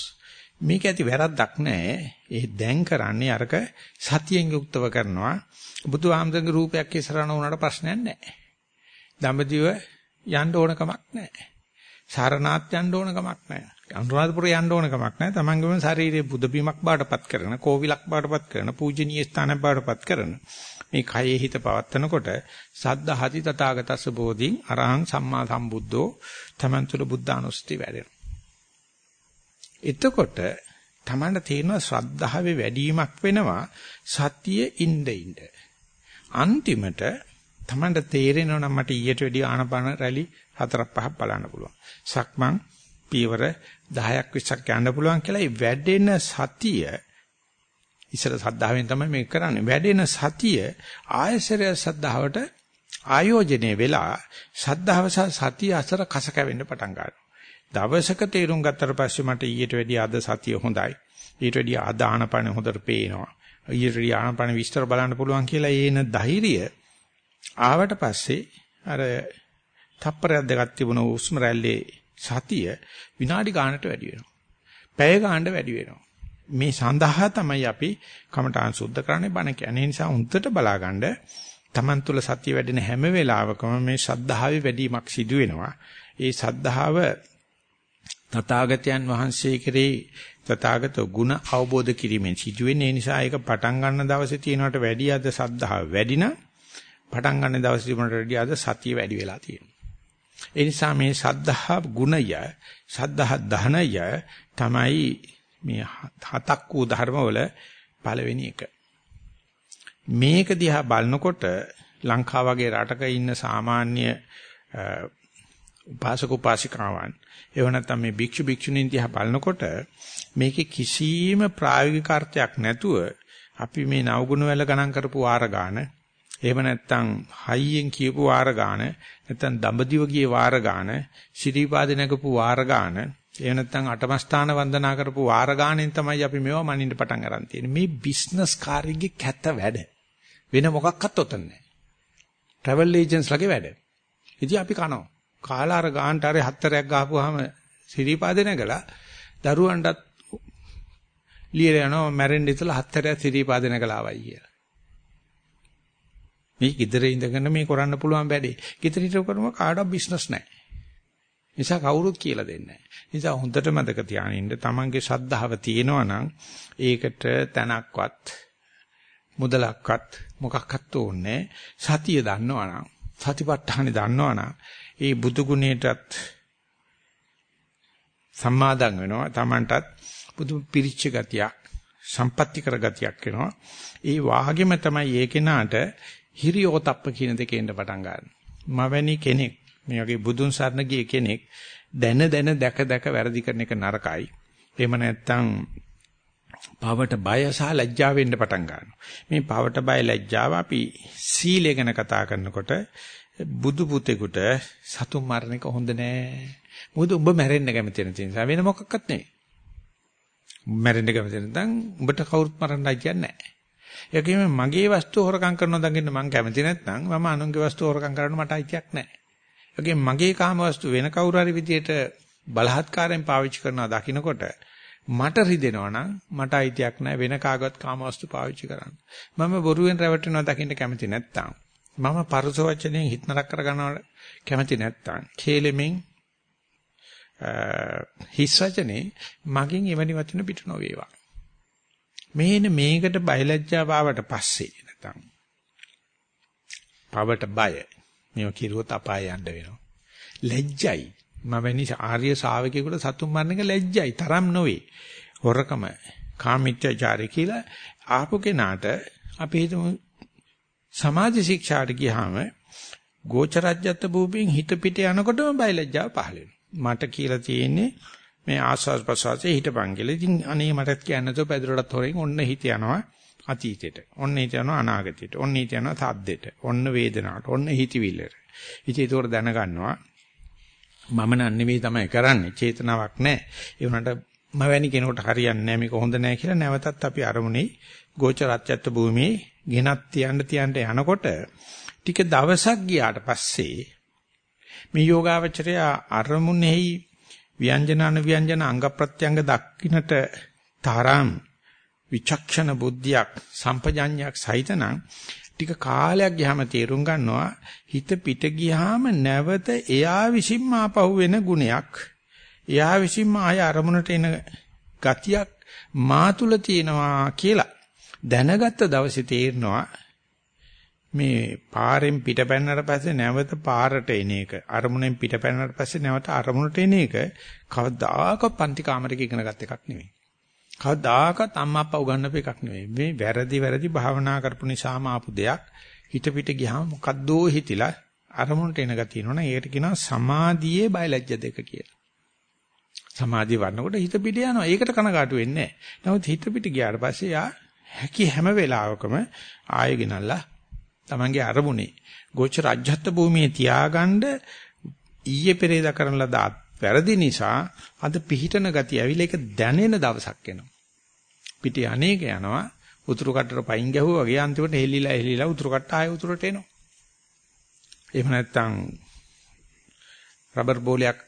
[SPEAKER 1] මේක ඇති වැරද්දක් නැහැ. ඒ දැන් කරන්නේ අරක සතියෙන් යුක්තව කරනවා. බුදු ආමදගේ රූපයක් ඉස්සරහන උනට ප්‍රශ්නයක් නැහැ. දඹදිව යන්න ඕන කමක් නැහැ. සාරනාත් යන්න ඕන කමක් නැහැ. අනුරාධපුර යන්න ඕන කමක් නැහැ. තමන්ගේම ශරීරයේ බුදු බිමක් බාටපත් කරන, කෝවිලක් බාටපත් කරන, පූජනීය ස්ථානයක් බාටපත් කරන මේ කයේ හිත පවත්නකොට සද්ද හති තථාගතස්ස බෝධින් අරහං සම්මා සම්බුද්ධෝ තමන් තුළ බුද්ධානුස්සති වැඩෙනවා. එතකොට තමන්ට තේරෙනවා ශ්‍රද්ධාවේ වැඩිවීමක් වෙනවා සතියේ ඉnde ඉnde. අන්තිමට තමන්ට තේරෙනවා නම් මට ඊට වැඩිය ආනපන රැලි හතරක් පහක් බලන්න පුළුවන්. සක්මන් පියවර 10ක් 20ක් යන්න පුළුවන් කියලා ඒ වැඩෙන සතිය ඉස්සර සද්ධාවෙන් තමයි මේක කරන්නේ. වැඩෙන සතිය ආයසරය සද්ධාවට ආයෝජනයේ වෙලා සද්ධාව සහ සතිය අතර කස කැවෙන්න පටන් ගන්නවා. දවසක තේරුම් ගත්තට පස්සේ මට ඊට වැඩිය අද සතිය හොඳයි. ඊට වැඩිය අද ආනපන හොඳට පේනවා. ඊට වැඩිය ආනපන විස්තර බලන්න පුළුවන් කියලා ඒන ධෛර්යය ආවට පස්සේ අර තප්පරයක් දෙකක් තිබුණ උස්ම රැල්ලේ සතිය විනාඩි ගානට වැඩි වෙනවා. පැය ගානට වැඩි වෙනවා. මේ සඳහා තමයි අපි කමඨාන් සුද්ධ කරන්නේ බණ කියන්නේ. නිසා උන්ටට බලාගන්න Taman තුල සතිය වැඩෙන හැම වෙලාවකම මේ ශද්ධාවේ වැඩිමක් සිදු වෙනවා. ඒ ශද්ධාව තථාගතයන් වහන්සේ කෙරෙහි තථාගත ගුණ අවබෝධ කිරීමෙන් සිදුවෙන්නේ. ඒ නිසා ඒක පටන් ගන්න දවසේ තියෙනවට වැඩිය අද ශද්ධාව වැඩි නම් පටන් ගන්න දවසේ තිබුණට වැඩිය අද සතිය වැඩි වෙලා තියෙනවා. ඒ නිසා මේ ශද්ධහා ගුණය ශද්ධහ දහනය තමයි මේ හතක් වූ ධර්මවල පළවෙනි එක. මේක දිහා බලනකොට ලංකාව වගේ රටක ඉන්න සාමාන්‍ය උපාසක උපාසිකාවන්. ඒව නැත්නම් මේ භික්ෂු භික්ෂුණීන් දිහා බලනකොට මේකේ කිසිම ප්‍රායෝගික අර්ථයක් නැතුව අපි මේ නවගුණ වල ගණන් කරපු වාර ගාන එහෙම නැත්නම් හයියෙන් කියපු වාර ගාන නැත්නම් දඹදිව ගියේ වාර ගාන ශිරීපාද නැගපු වාර ගාන එහෙම නැත්නම් අටමස්ථාන වන්දනා කරපු වාර ගානෙන් තමයි අපි මේවා මනින්න පටන් අරන් තියෙන්නේ. මේ බිස්නස් කාර්යයේ කැත වැඩ. වෙන මොකක්වත් ඔතන නැහැ. ට්‍රැවල් ඒජන්ට්ස් ලගේ වැඩ. ඉතින් අපි කනවා. කාලා අර ගාන්ට අර හතරක් ගහපුවාම ශිරීපාද නැගලා දරුවන්ටත් ලියලා යනවා මැරෙන්න ඉතලා හතරක් ශිරීපාද නැගලා ආවයි කියලා මේ ගෙදර ඉඳගෙන මේ කරන්න පුළුවන් වැඩේ. ගෙදර හිටව කරම කාටවත් බිස්නස් නැහැ. නිසා කවුරුත් කියලා දෙන්නේ නැහැ. නිසා හොඳට මතක තියානින්න තමන්ගේ ශද්ධාව තියෙනවා නම් ඒකට තනක්වත් මුදලක්වත් මොකක්වත් ඕනේ සතිය දන්නවනම් සතිපට්ඨානෙ දන්නවනම් ඒ බුදු ගුණයටත් සම්මාදම් වෙනවා තමන්ටත් බුදු පිරිච්ච ගතියක් සම්පත්‍ති කර ගතියක් වෙනවා ඒ වාගෙම තමයි ඒ කෙනාට හිරියෝතප්ප කියන දෙකේ එන්න පටන් ගන්නවා. මවැනි කෙනෙක් මේ වගේ බුදුන් සරණ ගිය කෙනෙක් දැන දැන දැක දැක වැරදි කරන එක නරකයි. එහෙම නැත්නම් පවට බය සහ ලැජ්ජාව වෙන්න පටන් ගන්නවා. මේ පවට බය ලැජ්ජාව අපි සීලය ගැන කතා කරනකොට බුදු පුතේකට සතුන් මරණ එක හොඳ නෑ. මොකද උඹ මැරෙන්න කැමති නැති නිසා වෙන මොකක්වත් නෙවෙයි. මැරෙන්න කැමති නැත්නම් උඹට කවුරුත් මරන්නයි කියන්නේ නෑ. ඒකෙම මගේ වස්තුව හොරකම් කරනවා දකින්න මං කැමති නැත්නම් මම අනුන්ගේ වස්තුව හොරකම් කරන්න මට අයිතියක් නැහැ. ඒකෙම මගේ කාම වස්තු වෙන කවුරු හරි විදියට බලහත්කාරයෙන් පාවිච්චි කරනවා දකින්නකොට මට රිදෙනවා නම් මට අයිතියක් නැහැ වෙන කාගවත් කාම වස්තු පාවිච්චි කරන්න. මම බොරුවෙන් රැවටෙනවා දකින්න කැමති නැත්නම් මම පරස වචනෙන් හිත නරක කරගන්නවා කැමති නැත්නම් කේලෙමින් හිස් වචනේ මගෙන් එවැනි වචන පිට නොවේවා. මේන මේකට බයලජ්ජා පාවට පස්සේ නැතනම් පවට බය. මේව කිරුවොත් අපාය යන්න වෙනවා. ලැජ්ජයි. මම වෙනි ආර්ය ශාවකයෙකුට සතුම් මරණ එක ලැජ්ජයි. තරම් නොවේ. හොරකම කාමීත්‍යචාරය කියලා ආපු කෙනාට අපි හිතමු සමාධි ශික්ෂාට ගියාම ගෝචරජ්‍යත් භූමියෙන් හිත පිට යනකොටම බයලජ්ජාව පහළ වෙනවා මට කියලා තියෙන්නේ මේ ආස්වාස් ප්‍රසවාසයේ හිටපන් කියලා. ඉතින් අනේ මටත් කියන්න තෝ පැදුරටත් හොරෙන් ඔන්න හිත යනවා අතීතයට. ඔන්න හිත යනවා අනාගතයට. ඔන්න හිත යනවා සද්දෙට. ඔන්න වේදනාවට. ඔන්න හිතවිල්ලට. ඉතින් ඒක දැනගන්නවා මම නන් නෙවෙයි තමයි කරන්නේ. චේතනාවක් නැහැ. ඒ වුණාට මම වැනි කෙනෙකුට හරියන්නේ නැහැ මේක හොඳ නැහැ කියලා නැවතත් අපි අරමුණේ ගෝචරත්‍යත්ව භූමියේ ගෙනත් තියන්න තියන්න යනකොට ටික දවසක් ගියාට පස්සේ මේ යෝගාවචරය අරමුණෙහි ව්‍යංජන අනුව්‍යංජන අංග ප්‍රත්‍යංග දක්ිනට තරම් විචක්ෂණ බුද්ධියක් සම්පජඤ්ඤයක් සහිතනම් ටික කාලයක් ගියාම තේරුම් ගන්නවා හිත පිට ගියාම නැවත එයා විසින්ම ආපහු වෙන ගුණයක් එයා විසින්ම ආය අරමුණට එන ගතියක් මා තුල තියෙනවා කියලා. දැනගත්ත දවසේ තේරෙනවා මේ පාරෙන් පිටපැන්නට පස්සේ නැවත පාරට එන එක අරමුණෙන් පිටපැන්නට පස්සේ නැවත අරමුණට එන එක කවදාකවත් පන්ති කාමරයක ඉගෙනගත් එකක් නෙවෙයි. කවදාකවත් අම්මා අප්පා උගන්වපු එකක් නෙවෙයි. මේ වැරදි වැරදි භාවනා කරපු නිසාම ආපු දෙයක් හිත පිට ගියාම මොකද්දෝ හිතිලා අරමුණට එන ගතිය නෝන ඒකට කියනවා සමාධියේ බයලජ්‍ය දෙක කියලා. සමාධිය වන්නකොට හිත පිට යනවා. ඒකට කනගාටු වෙන්නේ නැහැ. නමුත් හිත පිට ගියාට පස්සේ යා හැකි හැම වෙලාවකම ආයෙ ගෙනල්ලා Tamange අරමුණේ ගෝචර අජ්ජත් භූමියේ තියාගන්න ඊයේ පෙරේදා කරන ලද වැරදි නිසා අද පිහිටන ගතිය ඇවිල්ලා ඒක දැනෙන දවසක් එනවා. පිටි අනේක යනවා උතුරු කටට පයින් ගැහුවා වගේ අන්තිමට හෙලිලා හෙලිලා උතුරු කටට ආයෙ උතුරට එනවා. එහෙම නැත්නම් රබර් බෝලයක්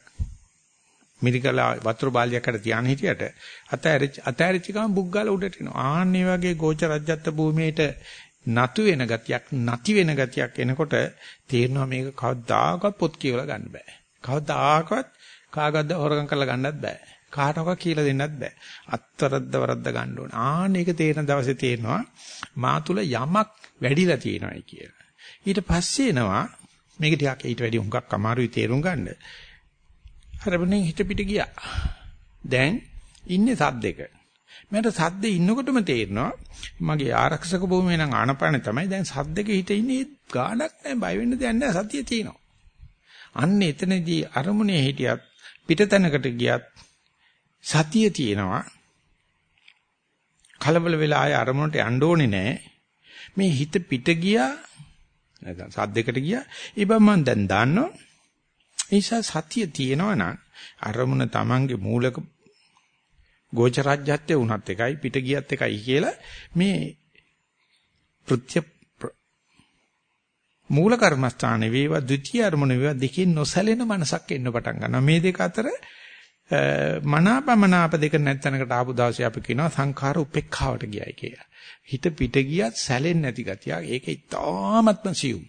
[SPEAKER 1] මිරිකලා වතුර බාල්දියකට තියාන හිටියට අතෑරිච්ච අතෑරිච්ච ගමන් බුක් ගාලා උඩට එනවා. ආන්නේ වගේ ගෝච රජ්‍යත්ත භූමියේට නතු වෙන ගතියක් නැති වෙන ගතියක් එනකොට තේරෙනවා මේක කවදාකවත් පොත් කියවලා ගන්න බෑ. කවදාකවත් කාගද්ද හොරගම් කරලා ගන්නත් බෑ. කාටවත් කියලා දෙන්නත් බෑ. අත්තරද්ද වරද්ද ගන්න ඕන. ආන්න ඒක තේරෙන දවසේ තේරෙනවා මා තුල යමක් වැඩිලා තියෙනවායි කියලා. ඊට පස්සේ එනවා මේක ටිකක් ඊට වැඩි හුඟක් අමාරුයි තේරුම් ගන්න. හරබනේ හිත පිට ගියා. දැන් ඉන්නේ සද්දෙක. මට සද්දේ ඉන්නකොටම තේරෙනවා මගේ ආරක්ෂක භූමිය නම් ආනපාන තමයි දැන් සද්දෙක හිත ඉන්නේ ගාණක් නැහැ බය වෙන්න දෙයක් නැහැ සතිය තියෙනවා. අන්න එතනදී අරමුණේ හිටියත් පිටතැනකට ගියත් සතිය තියෙනවා. කලබල වෙලා ආය අරමුණට යන්න ඕනේ නැහැ. මේ හිත පිට ගියා නැත්නම් සද්දයකට ගියා. ඒබම් මම දැන් දන්නවා. ඒ නිසා සතිය තියෙනවා නම් අරමුණ Tamange මූලක ගෝචරජ්‍යත්වයේ උනත් එකයි පිට ගියත් එකයි කියලා මේ ප්‍රත්‍ය මූල කර්මස්ථානේ වේවා ද්විතීයි අරමුණ වේවා දෙකෙන් නොසැලෙන මනසක් එන්න පටන් ගන්නවා මේ දෙක අතර මනාපමනාප දෙක නැත්නම්කට ආපු දවසේ අපි කියනවා සංඛාර උපේක්ඛාවට ගියයි කියලා. හිත පිට ගියත් සැලෙන්නේ නැති ගතිය. ඒක ඉතාමත්ම සියුම්.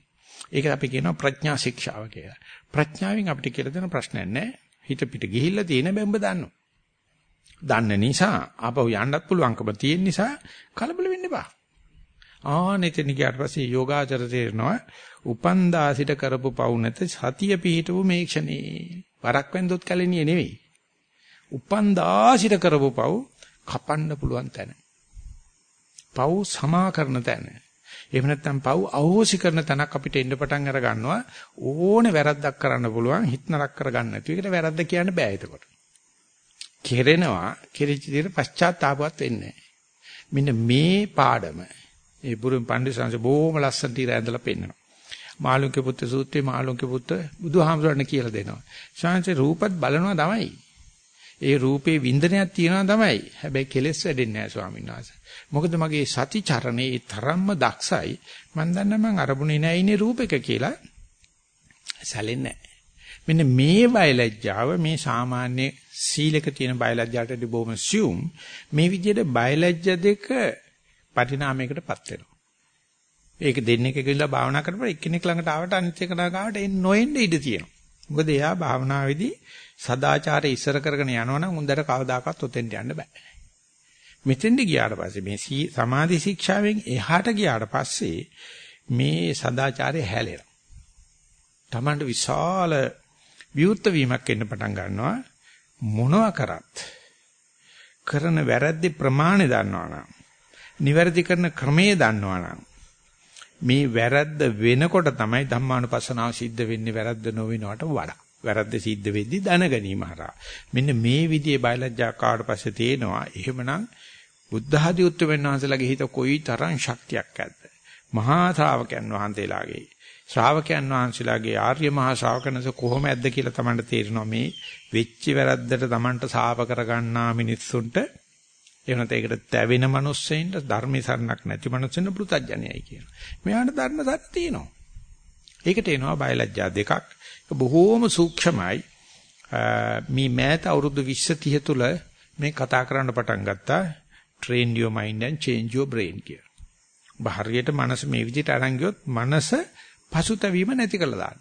[SPEAKER 1] ඒක අපි කියනවා ප්‍රඥා ශික්ෂාව කියලා. ප්‍රඥාවෙන් අපිට කියලා දෙන ප්‍රශ්නයක් නැහැ. හිත පිට ගිහිල්ලා තියෙන බැම්බ දන්නවා. දන්න නිසා ආපහු යන්නත් පුළුවන්කම තියෙන නිසා කලබල වෙන්න එපා. ආනෙතන ගියාට පස්සේ යෝගාචර තේරෙනවා උපන්දාසිට කරපු පව් නැත සතිය පිහිටපු මේ ක්ෂණේ. වරක් වෙන්දොත් කැලෙනිය නෙවෙයි. උපන්දාසිට කරපු පව් කපන්න පුළුවන් තැන. පව් සමා කරන තැන. එහෙම නැත්නම් පව් අහෝසි කරන තැනක් අපිට එන්න පටන් අර ගන්නවා ඕනේ වැරද්දක් කරන්න පුළුවන් හිත නරක කරගන්න නැතු. ඒකට වැරද්ද කියන්න බෑ එතකොට. කෙරෙනවා කෙරිච්ච විදිහට පශ්චාත්තාපවත් වෙන්නේ මෙන්න මේ පාඩම ඒ බුරුම් පඬිසංශ බොහොම ලස්සනට ඉර ඇඳලා පෙන්නනවා. මාළුන්ගේ පුත්‍ර සූත්‍රයේ මාළුන්ගේ පුත්‍ර බුදුහාමුදුරන් කියලා දෙනවා. ශාන්සේ රූපත් බලනවා තමයි. ඒ රූපේ වින්දනයක් තියෙනවා තමයි. හැබැයි කෙලෙස් වැඩෙන්නේ නැහැ ස්වාමීන් වහන්සේ. මොකද මගේ සති චරණේ තරම්ම දක්ෂයි. මම දන්නා මං අරමුණේ නැහැ ඉන්නේ රූපෙක කියලා. සැලෙන්නේ මෙන්න මේ බයලජ්ජාව මේ සාමාන්‍ය සීලක තියෙන බයලජ්ජාටදී බොහොම සියුම් මේ විදිහට බයලජ්ජ දෙක පරිණාමයකටපත් වෙනවා. ඒක දෙන්නෙක් එකilla භාවනා කරපුවා එක්කෙනෙක් ළඟට ආවට අනිත් එක ළඟට එන්න නොඑන්න ඉඩ තියෙනවා. මොකද එයා භාවනාවේදී සදාචාරය ඉස්සර කරගෙන යනවනම් උන්දර කවදාකවත් ඔතෙන්ට යන්න බෑ. මෙතෙන්ට ගියාට පස්සේ මේ සමාධි ශික්ෂාවෙන් එහාට ගියාට පස්සේ මේ සදාචාරය හැලෙනවා. Tamanට විශාල විවුර්ත වීමක් එන්න පටන් ගන්නවා මොනවා කරත් කරන වැරද්දේ ප්‍රමාණය දන්නවනම් නිවැරදි කරන ක්‍රමයේ දන්නවනම් මේ වැරද්ද වෙනකොට තමයි ධම්මානුපස්සනාව සිද්ධ වෙන්නේ වැරද්ද නොවෙනවට වඩා. වැරද්ද සිද්ධ වෙද්දී දැනගැනීම හරහා. මෙන්න මේ විදිහේ බයලජ්ජා කාට පස්සේ තේනවා. එහෙමනම් බුද්ධ ආදී උත්තරමන් වහන්සේලාගේ හිත කොයි තරම් ශක්තියක් ඇද්ද? මහා ශ්‍රාවකයන් වහන්සේලාගේ ශ්‍රාවකයන් වහන්සේලාගේ ආර්ය මහා ශ්‍රාවකනස කොහොම ඇද්ද කියලා තමයි තේරෙනවා මේ වෙච්ච වැරද්දට Tamanට සාප කරගන්නා මිනිස්සුන්ට එහෙම නැත්නම් ඒකට තැවෙන මිනිස්සෙයින්ට ධර්මීසරණක් නැති මිනිස්සුන්ට පෘතජ්ජනයයි කියන. මෙයාට ධර්ම සත්‍ය තියෙනවා. ඒකට එනවා බයලජ්ජා දෙකක්. ඒක බොහෝම සූක්ෂමයි. මේ මෑත අවුරුදු 20 30 තුල මේ කතා කරන්න පටන් ගත්තා train your mind and change your brain කියලා. බහරියට මනස මේ විදිහට අරන් ගියොත් මනස පසුතැවීම නැති කරලා දාන්න.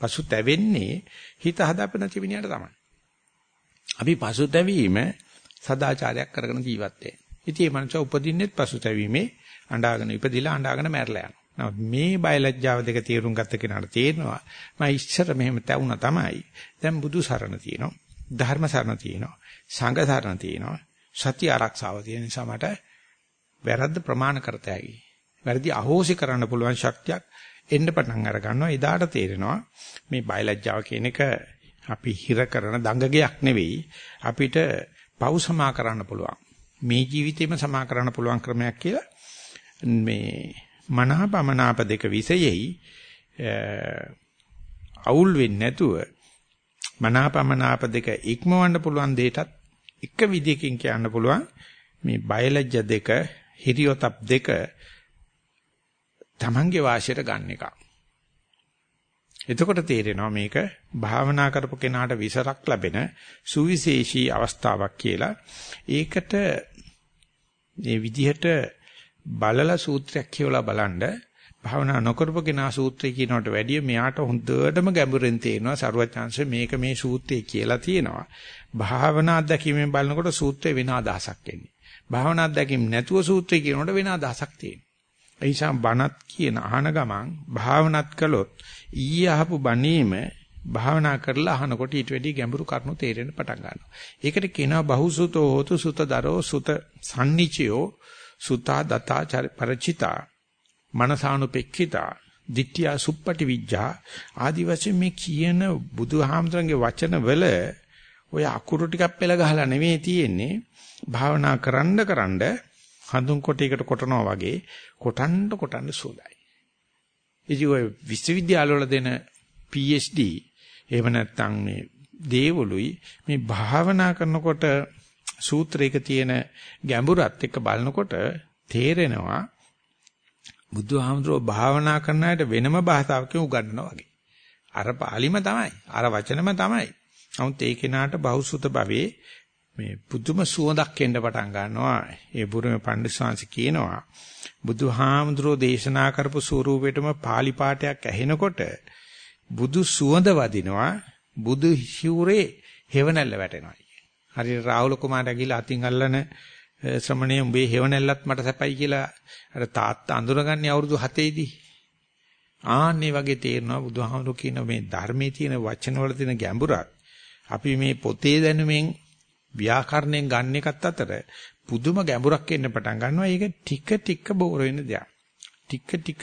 [SPEAKER 1] පසුතැවෙන්නේ හිත හදාපන තිබෙනියට තමයි. අපි පසුතැවීම සදාචාරයක් කරගෙන ජීවත් වෙන්නේ. ඉතින් මේ මනුස්ස උපදින්නෙත් පසුතැවීමේ අඬාගෙන ඉපදිලා අඬාගෙන මැරලා යනවා. මේ බයලජ්ජාව දෙක තේරුම් ගත්ත කෙනාට තේරෙනවා මම ඉස්සර මෙහෙම තැවුණා තමයි. දැන් බුදු සරණ තියෙනවා. ධර්ම සරණ තියෙනවා. සංඝ සරණ තියෙනවා. සත්‍ය ආරක්ෂාව තියෙන නිසා මට වැරද්ද ප්‍රමාණ කරතයි. වැරදි අහෝසි කරන්න පුළුවන් ශක්තියක් එන්න පටන් අර ගන්නවා. එදාට තේරෙනවා මේ බයලජ්ජාව කියන එක අපි හිර කරන දඟගයක් නෙවෙයි. අපිට පව් සමා කරන්න පුළුවන්. මේ ජීවිතේම සමා කරන්න පුළුවන් ක්‍රමයක් කියලා මේ මනාපමනාප දෙක විසෙයි අවුල් වෙන්නේ නැතුව මනාපමනාප දෙක ඉක්මවන්න පුළුවන් දෙයටත් එක විදිහකින් කියන්න පුළුවන් මේ බයලජ්‍ය දෙක හිරියොතප් දෙක Tamange වාසියට ගන්න එක. එතකොට තේරෙනවා මේක භාවනා කරපු කෙනාට විසරක් ලැබෙන සුවිශේෂී අවස්ථාවක් කියලා. ඒකට මේ විදිහට බලලා සූත්‍රයක් කියවලා බලනද භාවනා නොකරපු කෙනා සූත්‍රය කියනකට වැඩිය මෙයාට හොඳටම ගැඹුරෙන් තේරෙනවා සරුවචාන්සේ මේක මේ සූත්‍රය කියලා තියෙනවා. භාවනා අධ්‍යක්ීමෙන් බලනකොට සූත්‍රය වෙන අදහසක් එන්නේ. භාවනා අධ්‍යක්ීම් නැතුව සූත්‍රය කියනකොට වෙන අදහසක් තියෙනවා. ඒ නිසා බණත් කියන අහන ගමන් භාවනාත් කළොත් ඊයේ අහපු බණීම භාවනා කරලා අහනකොට ඊට වැඩි ගැඹුරු කරුණු තේරෙන්න පටන් ගන්නවා. ඒකට කියනවා බහුසුතෝ හෝතු සුතදරෝ සුත සම්නිචයෝ සුතා දතා පරචිතා මනසානුපෙක්ඛිතා ditthiya suppati vijja ආදි වශයෙන් මේ කියන බුදුහාමතුන්ගේ වචන වල ඔය අකුරු ටිකක් පෙළ ගහලා නෙමෙයි තියෙන්නේ භාවනා කරන්න කරන්න හඳුන් කොටයකට කොටනවා වගේ කොටන්න කොටන්න සෝදයි. ඉතින් ඔය විශ්වවිද්‍යාල වල දෙන PhD එහෙම නැත්නම් මේ දේවලුයි මේ භාවනා කරනකොට සූත්‍රයක තියෙන ගැඹුරත් එක්ක බලනකොට තේරෙනවා බුදුහාමුදුරුවෝ භාවනා කරන අයට වෙනම භාෂාවකින් උගන්වනවා වගේ. අර පාලිම තමයි. අර වචනම තමයි. නමුත් ඒ කෙනාට බහුසුත භවයේ මේ පුදුම සුවඳක් එන්න පටන් ගන්නවා. ඒ බුරුමේ පඬිස්සංශ කියනවා බුදුහාමුදුරුවෝ දේශනා කරපු ස්වරූපෙටම පාලි පාඨයක් ඇහෙනකොට බුදු සුවඳ වදිනවා. බුදු හිවුරේ හේවණල්ල වැටෙනවා. හරියට රාහුල කුමාරයා ගිහලා අතින් අල්ලන ශ්‍රමණේ උඹේ හේවණල්ලත් මට සැපයි කියලා අර තාත්තා අඳුරගන්නේ අවුරුදු 7 දී. ආන්නේ වගේ තේරෙනවා බුදුහාමුදුරු කියන මේ ධර්මයේ තියෙන වචන වල තියෙන ගැඹුරත් අපි මේ පොතේ දැනුමෙන් ව්‍යාකරණයෙන් ගන්න එකත් අතර පුදුම ගැඹුරක් එන්න පටන් ගන්නවා. ඒක ටික ටික බෝර වෙන දෙයක්. ටික ටික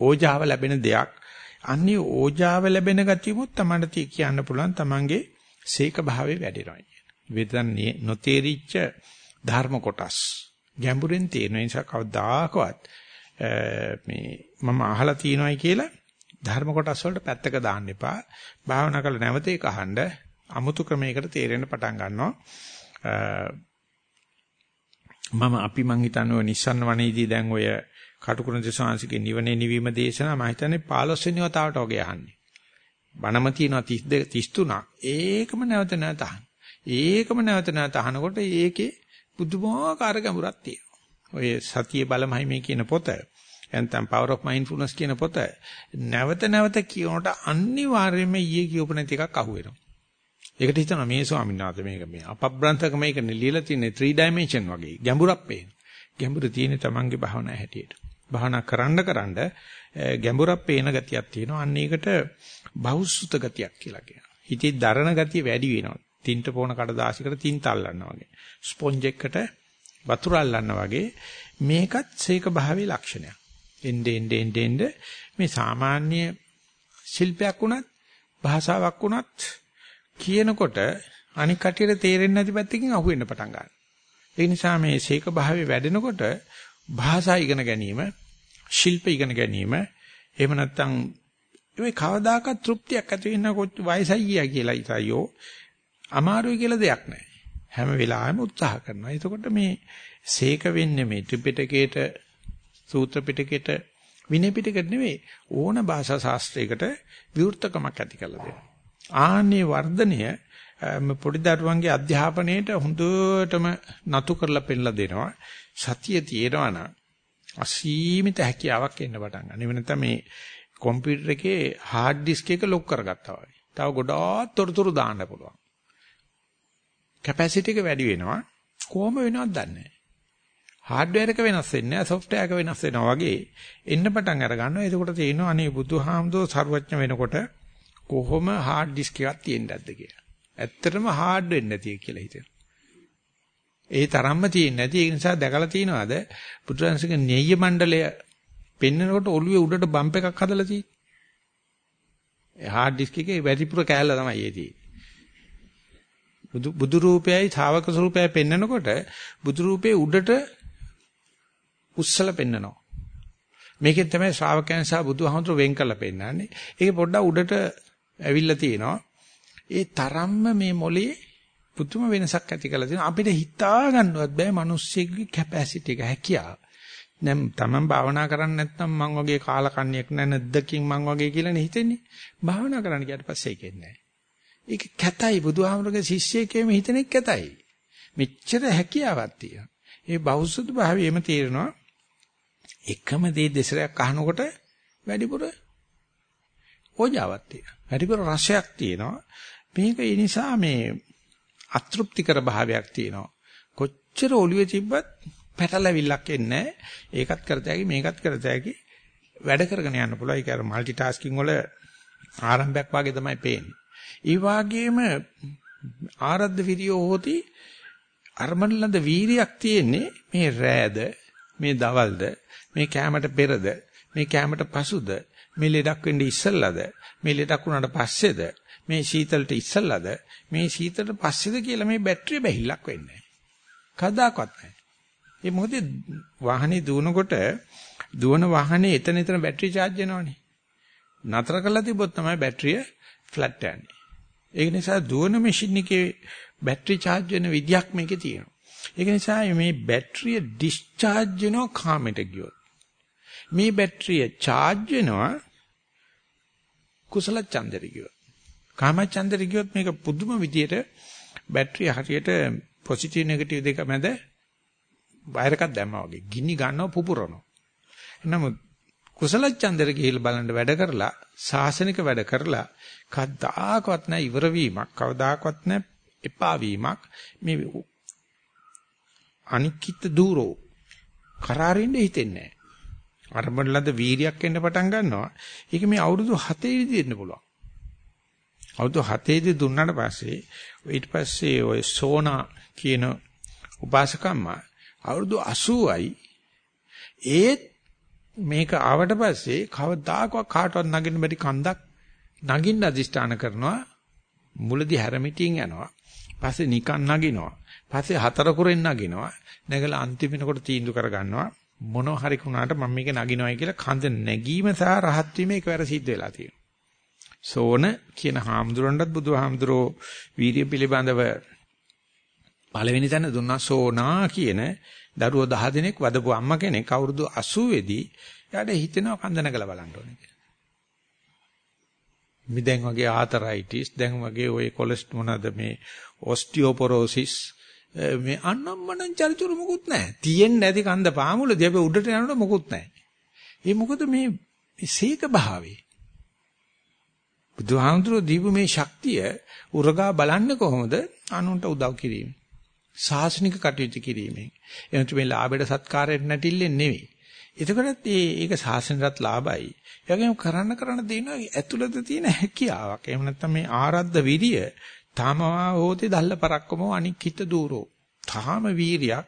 [SPEAKER 1] ඕජාව ලැබෙන දෙයක්. අන්නේ ඕජාව ලැබෙන ගතියමුත් තමයි කියන්න පුළුවන් තමන්ගේ සීක භාවයේ වැඩිනවා. වේදන්නේ නොතේරිච්ච ධර්ම කොටස් ගැඹුරෙන් තේරෙන නිසා කවදාකවත් මේ මම අහලා තියෙනවායි කියලා ධර්ම කොටස් වලට පැත්තක දාන්න එපා. භාවනා කරලා නැවත ඒක අහන්න අමුතු ක්‍රමයකට තේරෙන්න පටන් ගන්නවා. මම අපි මං හිතන්නේ නිස්සන්න වනේදී දැන් ඔය කටුකුරුන් දසාංශිකේ නිවනේ නිවීම දේශනා මම හිතන්නේ 15 වෙනි වතාවට වගේ අහන්නේ. බණම තියෙනවා 32 33ක්. ඒකම නැවත නැවත අහන්න. ඒකම නැවත නැවත අහනකොට ඒකේ පුදුමාකාර ගැඹුරක් තියෙනවා. ඔය සතිය බලමයි මේ කියන පොත එතන power of mindfulness කියන පොත නැවත නැවත කියනකොට අනිවාර්යයෙන්ම ඊයේ කියපු නැති එකක් අහුවෙනවා. ඒකට හිතනවා මේ ස්වාමීන් වහන්සේ මේක මේ අපබ්‍රන්ථක මේක ලියලා තියෙන 3 dimension වගේ ගැඹුරක් පේන. ගැඹුර තියෙන තමන්ගේ භාවනා හැටියට. භාවනා කරන්න කරන්න ගැඹුරක් පේන ගතියක් තියෙනවා. අන්න ඒකට බහුසුත ගතියක් කියලා කියනවා. හිතේ දරණ ගතිය වැඩි වෙනවා. තින්ට පොන කඩදාසියකට තින්ත අල්ලනවා වගේ. ස්පොන්ජ් එකකට වතුර අල්ලනවා වගේ මේකත් සීක භාවයේ ලක්ෂණයක්. එnde ende ende ende මේ සාමාන්‍ය ශිල්පයක් වුණත් භාෂාවක් වුණත් කියනකොට අනික් කටියට තේරෙන්නේ නැති පැත්තකින් අහුවෙන්න පටන් ගන්නවා. ඒ නිසා මේ සීක භාවයේ වැඩෙනකොට භාෂා ඉගෙන ගැනීම, ශිල්ප ඉගෙන ගැනීම, එහෙම නැත්නම් මේ කවදාකවත් තෘප්තියක් ඇති වෙන්න වයසයි ගියා කියලා ඉතයෝ අමාරුයි කියලා දෙයක් නැහැ. හැම වෙලාවෙම උත්සාහ කරනවා. එතකොට මේ සීක වෙන්නේ මේ ත්‍රිපිටකේට සූත්‍ර පිටකේට විනය පිටකෙට නෙවෙයි ඕන භාෂා ශාස්ත්‍රයකට විවෘතකමක් ඇති කරලා දෙනවා. ආන්නේ වර්ධනය පොඩි දරුවන්ගේ අධ්‍යාපනයේට හොඳටම නතු කරලා පෙන්නලා දෙනවා. සතිය තියෙනවා නම් අසීමිත හැකියාවක් එන්න පටන් ගන්නවා. එව නැත්නම් මේ කම්පියුටර් එකේ hard disk එක ලොක් කරගත්තා වගේ. තව ගොඩාක් තොරතුරු දාන්න පුළුවන්. capacity එක වැඩි වෙනවා. කොහොම වෙනවද දන්නේ නැහැ. hardware එක වෙනස් වෙන්නේ නැහැ, software එක වෙනස් වෙනවා වගේ එන්න පටන් අර ගන්නවා. එතකොට තේිනවා අනේ බුදුහාමුදුර සර්වඥ වෙනකොට කොහොම hard disk එකක් තියෙන්නේ නැද්ද කියලා. ඇත්තටම hard වෙන්නේ නැති කියලා හිතෙනවා. ඒ තරම්ම තියෙන්නේ නැති ඒ නිසා දැකලා තියනවාද පුත්‍රයන්සේගේ නෙය්‍ය මණ්ඩලය පෙන්නකොට ඔළුවේ උඩට බම්ප් එකක් හදලා තියෙන්නේ. ඒ හાર્ඩ් ඩිස්ක් එකේ වැඩිපුර කෑල්ල තමයි ඒ තියෙන්නේ. බුදු බුදු රූපයයි ශාවක ස්වරූපයයි පෙන්නකොට බුදු රූපේ උඩට උස්සලා පෙන්නනවා. මේකෙන් තමයි ශ්‍රාවකයන් සහ බුදුහාමුදුරු වෙන් කරලා පෙන්නන්නේ. ඒක පොඩ්ඩක් උඩට ඇවිල්ලා තියෙනවා. ඒ තරම්ම මේ මොලේ පුදුම වෙනසක් ඇති කරලා තියෙනවා. අපිට හිතා ගන්නවත් බෑ මිනිස්සෙගේ කැපැසිටි එක හැකියාව. දැන් තමන් භාවනා කරන්නේ නැත්නම් මං වගේ කාලකන්ණියෙක් නෑ නැද්දකින් මං වගේ කියලානේ හිතෙන්නේ. භාවනා කරන්න ගියාට පස්සේ ඒකෙන්නේ නෑ. ඒක කැතයි බුදුහාමුදුරගේ ශිෂ්‍යයෙක්ම හිතෙනෙක් කැතයි. මෙච්චර හැකියාවක් තියෙනවා. ඒ බෞද්ධ භාවයෙම තේරෙනවා එකම දේ දෙසරයක් අහනකොට වැඩිපුර ඕජාවක් තියෙනවා. වැඩිපුර රසයක් තියෙනවා. මේක ඒ නිසා මේ අතෘප්තිකර භාවයක් තියෙනවා. කොච්චර ඔළුවේ තිබ්බත් පැටලවිල්ලක් එන්නේ ඒකත් කරතෑකි මේකත් කරතෑකි වැඩ කරගෙන යන්න පුළුවන්. ඒක අර মালටි ටාස්කින් වල ආරම්භයක් වාගේ තමයි පේන්නේ. ඒ වාගේම ආරද්ධ විරියෝ හොති අරමණලඳ වීරියක් තියෙන්නේ මේ රෑද මේ දවල්ද මේ කැමට පෙරද මේ කැමට පසුද මේ ලෙඩක් වෙන්න ඉස්සෙල්ලාද මේ ලෙඩක් වුණාට පස්සේද මේ සීතලට ඉස්සෙල්ලාද මේ සීතලට පස්සේද කියලා මේ බැටරිය බැහිලක් වෙන්නේ කවදාකවත් නැහැ. ඒ මොකද වාහනේ දුවනකොට දුවන වාහනේ එතන එතන බැටරි charge වෙනවනේ. නතර කරලා තිබ්බොත් තමයි බැටරිය ෆ්ලැට් යන්නේ. ඒක නිසා දුවන මැෂින් එකේ බැටරි charge වෙන විදියක් මේකේ තියෙනවා. ඒක නිසා මේ බැටරිය ඩිස්චාර්ජ් වෙනවා කාමෙට ගියොත්. මේ බැටරිය charge වෙනවා කුසල ඡන්දෙට ගියොත්. කාම ඡන්දෙට ගියොත් මේක පුදුම විදියට බැටරිය හරියට පොසිටිව් නෙගටිව් දෙක මැද වයර් එකක් දැම්මා වගේ ගිනි ගන්නව පුපුරනවා. නමුත් කුසල ඡන්දෙට ගිහිල්ලා බලන්න වැඩ කරලා සාසනික වැඩ කරලා කවදාකවත් නැ ඉවර වීමක් කවදාකවත් නැ එපා වීමක් මේ අනික්කිත දූරෝ කරාරින්න හිතෙන්නේ නැහැ. අරමුණලද වීරියක් එන්න පටන් ගන්නවා. ඒක මේ අවුරුදු 7 දී දෙන්න පුළුවන්. අවුරුදු 7 දී දුන්නාට පස්සේ ඊට පස්සේ ඔය සෝනා කියන උපාසකම්ම අවුරුදු 80යි ඒත් මේක ආවට පස්සේ කවදාකවත් කාටවත් නගින්න බැරි කන්දක් නගින්න අදිෂ්ඨාන කරනවා. මුලදී හැරමිටියෙන් යනවා. පස්සේ නිකන් නගිනවා. පස්සේ හතර කුරෙන් නගිනවා. නැගලා අන්තිම වෙනකොට තීන්දුව කරගන්නවා. මොනව හරි වුණාට මම මේක නගිනවයි කියලා කඳ නැගීම සහ රහත් වීම එකවර සිද්ධ වෙලා තියෙනවා. සෝන කියන හාමුදුරන්ටත් බුදුහාමුදුරෝ වීර්ය පිළිබඳව පළවෙනි තැන දුන්නා සෝනා කියන දරුවෝ 10 දෙනෙක් වදපු අම්මා කෙනෙක් අවුරුදු 80 දී එයාට හිතෙනවා කඳ නැගලා බලන්න ඕනේ කියලා. මේ දැන් වගේ ආතරයිටිස් දැන් වගේ ওই කොලෙස්ටරෝල් මොනවාද මේ ඔස්ටියෝපොරෝසිස් මේ අන්නම්මනම් චරිචුරු මොකුත් නැහැ. තියෙන්නේ නැති කන්ද පාමුලදී අපි උඩට යනකොට මොකුත් නැහැ. ඒ මොකද මේ සීක භාවේ. බුදුහාමුදුරුවෝ දීපු මේ ශක්තිය උරගා බලන්නේ කොහොමද? අනුන්ට උදව් කිරීම. සාසනික කටයුතු කිරීමෙන්. එනතු මේ ලාභයට සත්කාරයට නැටිල්ලෙන් නෙවෙයි. එතකොටත් මේ ඒක සාසනයටත් ලාභයි. ඒ වගේම කරන්න කරන්න තියෙනවා ඇතුළත තියෙන හැකියාවක්. එහෙම නැත්නම් මේ ආරද්ධ විරිය තමවා හෝති දල්ල පරක්කමෝ අනික්කිත දූරෝ. තාම වීරියක්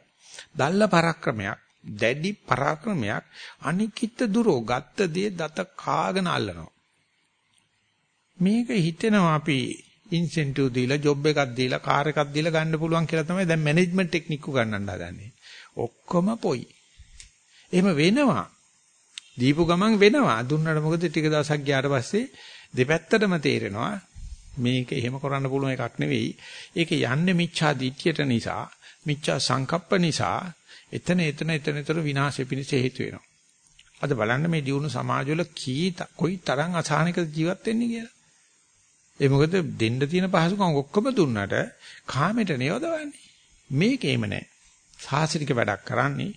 [SPEAKER 1] දල්ල පරක්‍රමයක් දැඩි පරාක්‍රමයක් අනික්කිත දුරෝ ගත්ත දේ දත කාගෙන අල්ලනවා. මේක හිතෙනවා අපි ඉන්සෙන්ටිව් දීලා ජොබ් එකක් දීලා කාර් එකක් දීලා ගන්න පුළුවන් කියලා තමයි දැන් මැනේජ්මන්ට් ටෙක්නික් උගන්වන්න හදන්නේ. ඔක්කොම පොයි. එහෙම වෙනවා. දීපු ගමන් වෙනවා. දුන්නට මොකද ටික දවසක් ගියාට පස්සේ දෙපැත්තටම තේරෙනවා මේක එහෙම කරන්න පුළුවන් එකක් නෙවෙයි. ඒක යන්නේ මිච්ඡා දිට්ඨියට නිසා, මිච්ඡා සංකප්ප නිසා, එතන එතන එතන එතන විනාශෙ පිණිස හේතු වෙනවා. අද බලන්න මේ දියුණු සමාජවල කී කොයි තරම් අසහනික ජීවත් වෙන්නේ කියලා. ඒ මොකද දෙන්න තියෙන පහසුකම් ඔක්කොම දුන්නට කාමයට නියොදවන්නේ. මේකේම නැහැ. සාසනික වැඩක් කරන්නේ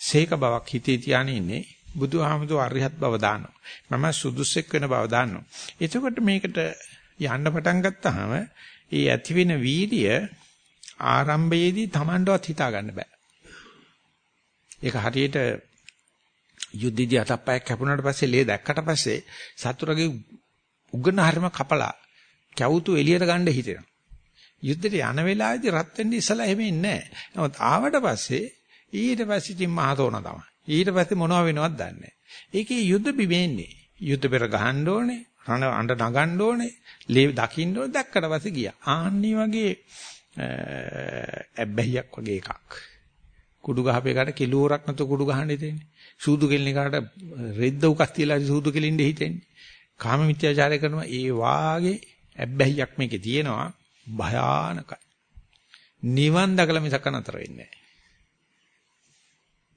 [SPEAKER 1] සීක බවක් හිතේ තියාගෙන ඉන්නේ බුදුහාමුදුර අරිහත් බව දානවා. මම සුදුස්සෙක් වෙන බව දානවා. එතකොට මේකට යන්න පටන් ගත්තාම ඒ ඇති වෙන වීර්ය ආරම්භයේදී Tamanටවත් හිතා ගන්න බෑ. ඒක හරියට යුද්ධදී අතප්පයක් කැපුණාට පස්සේ ලේ දැක්කට පස්සේ සතුරගේ උගන හරිම කපලා කැවුතු එළියට ගන්න හිතෙනවා. යුද්ධයට යන වෙලාවේදී රත් වෙන්න ඉස්සලා එහෙම ඉන්නේ නැහැ. නමුත් ආවට පස්සේ ඊට පස්සේ ඉතින් මහතෝන තමයි. ඊට පස්සේ මොනව වෙනවද දන්නේ නැහැ. ඒකේ යුද්ධ බිමේන්නේ. යුද්ධ පෙර ගහන්න ඕනේ. රණ අඬ නගන්න ඕනේ. ලේ දකින්න ඕනේ දැක්කට පස්සේ ගියා. ආන්නි වගේ ඇබ්බැහියක් වගේ එකක්. කුඩු ගහපේකට කිලෝරක් නැතුව කුඩු ගහන්න හිතෙන්නේ. සූදු කෙලින එකට රෙද්ද උකස් තියලා සූදු කෙලින්න හිතෙන්නේ. කාම මිත්‍යාචාරය කරනවා ඒ වාගේ ඇබ්බැහියක් මේකේ තියෙනවා භයානකයි. නිවන් දකලා මිසක නතර වෙන්නේ නැහැ.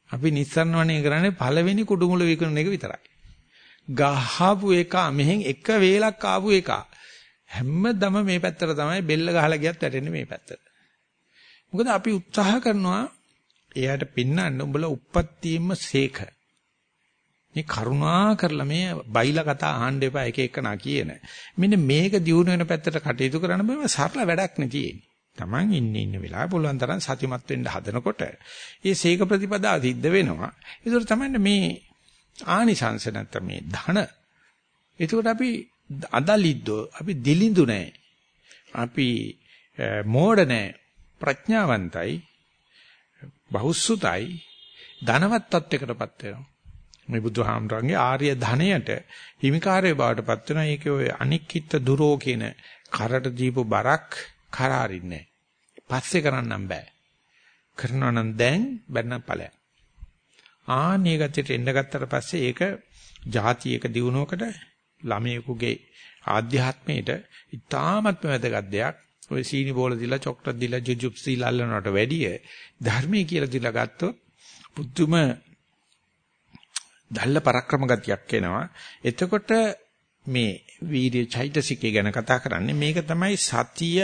[SPEAKER 1] අපි නිස්සරණ වනේ කරන්නේ පළවෙනි කුඩුමුල විකුණන එක විතරයි. ගහපු එක මෙහෙන් එක වේලක් ආපු එක හැමදම මේ පැත්තට තමයි බෙල්ල ගහලා ගියත් වැටෙන්නේ මේ පැත්තට. මොකද අපි උත්සාහ කරනවා එයාට පින්නන්න උඹලා උප්පත්තියෙම සේක. මේ කරුණා කරලා මේ බයිලා කතා අහන්න එපා එක එක නා කියන. මෙන්න මේක දියුණු වෙන පැත්තට කටයුතු කරන්න බෑ සරල වැඩක් නේ තියෙන්නේ. Taman ඉන්න ඉන්න වෙලාව පුළුවන් තරම් සතිමත් වෙන්න හදනකොට මේ සීක ප්‍රතිපදා සිද්ධ වෙනවා. ඒතර තමයි මේ ආනිසංස නැත්නම් මේ ධන. ඒකට අපි අදලිද්දෝ අපි දිලිඳු නැහැ. අපි මෝඩ නැහැ. ප්‍රඥාවන්තයි බහුසුතයි ධනවත් තත්වයකටපත් වෙනවා. මේ බුදුහාමරංගේ ආර්ය ධනයට හිමිකාරයේ බවටපත් වෙනවා. ඒකේ ඔය අනික්කිට දුරෝ කියන කරට දීපු බරක් කරාරින්නේ පස්සේ කරන්නම් බෑ. කරනවා නම් දැන් බැන්න ඵලයක්. ආන්නේ ගතියට එන්න ගත්තට පස්සේ ඒක જાතියක දිනුවකට ළමයෙකුගේ ආධ්‍යාත්මයට ඉතාමත්ම වැදගත් දෙයක්. ඔය සීනි බෝල දීලා චොක්ලට් දීලා ජුජුප්ස් දීලා අල්ලනවට වැඩිය ධර්මයේ කියලා දීලා ගත්තොත් පුදුම දල්ල පරක්‍රම ගතියක් එනවා. එතකොට මේ වීර්ය චෛතසිකය ගැන කතා කරන්නේ මේක තමයි සතිය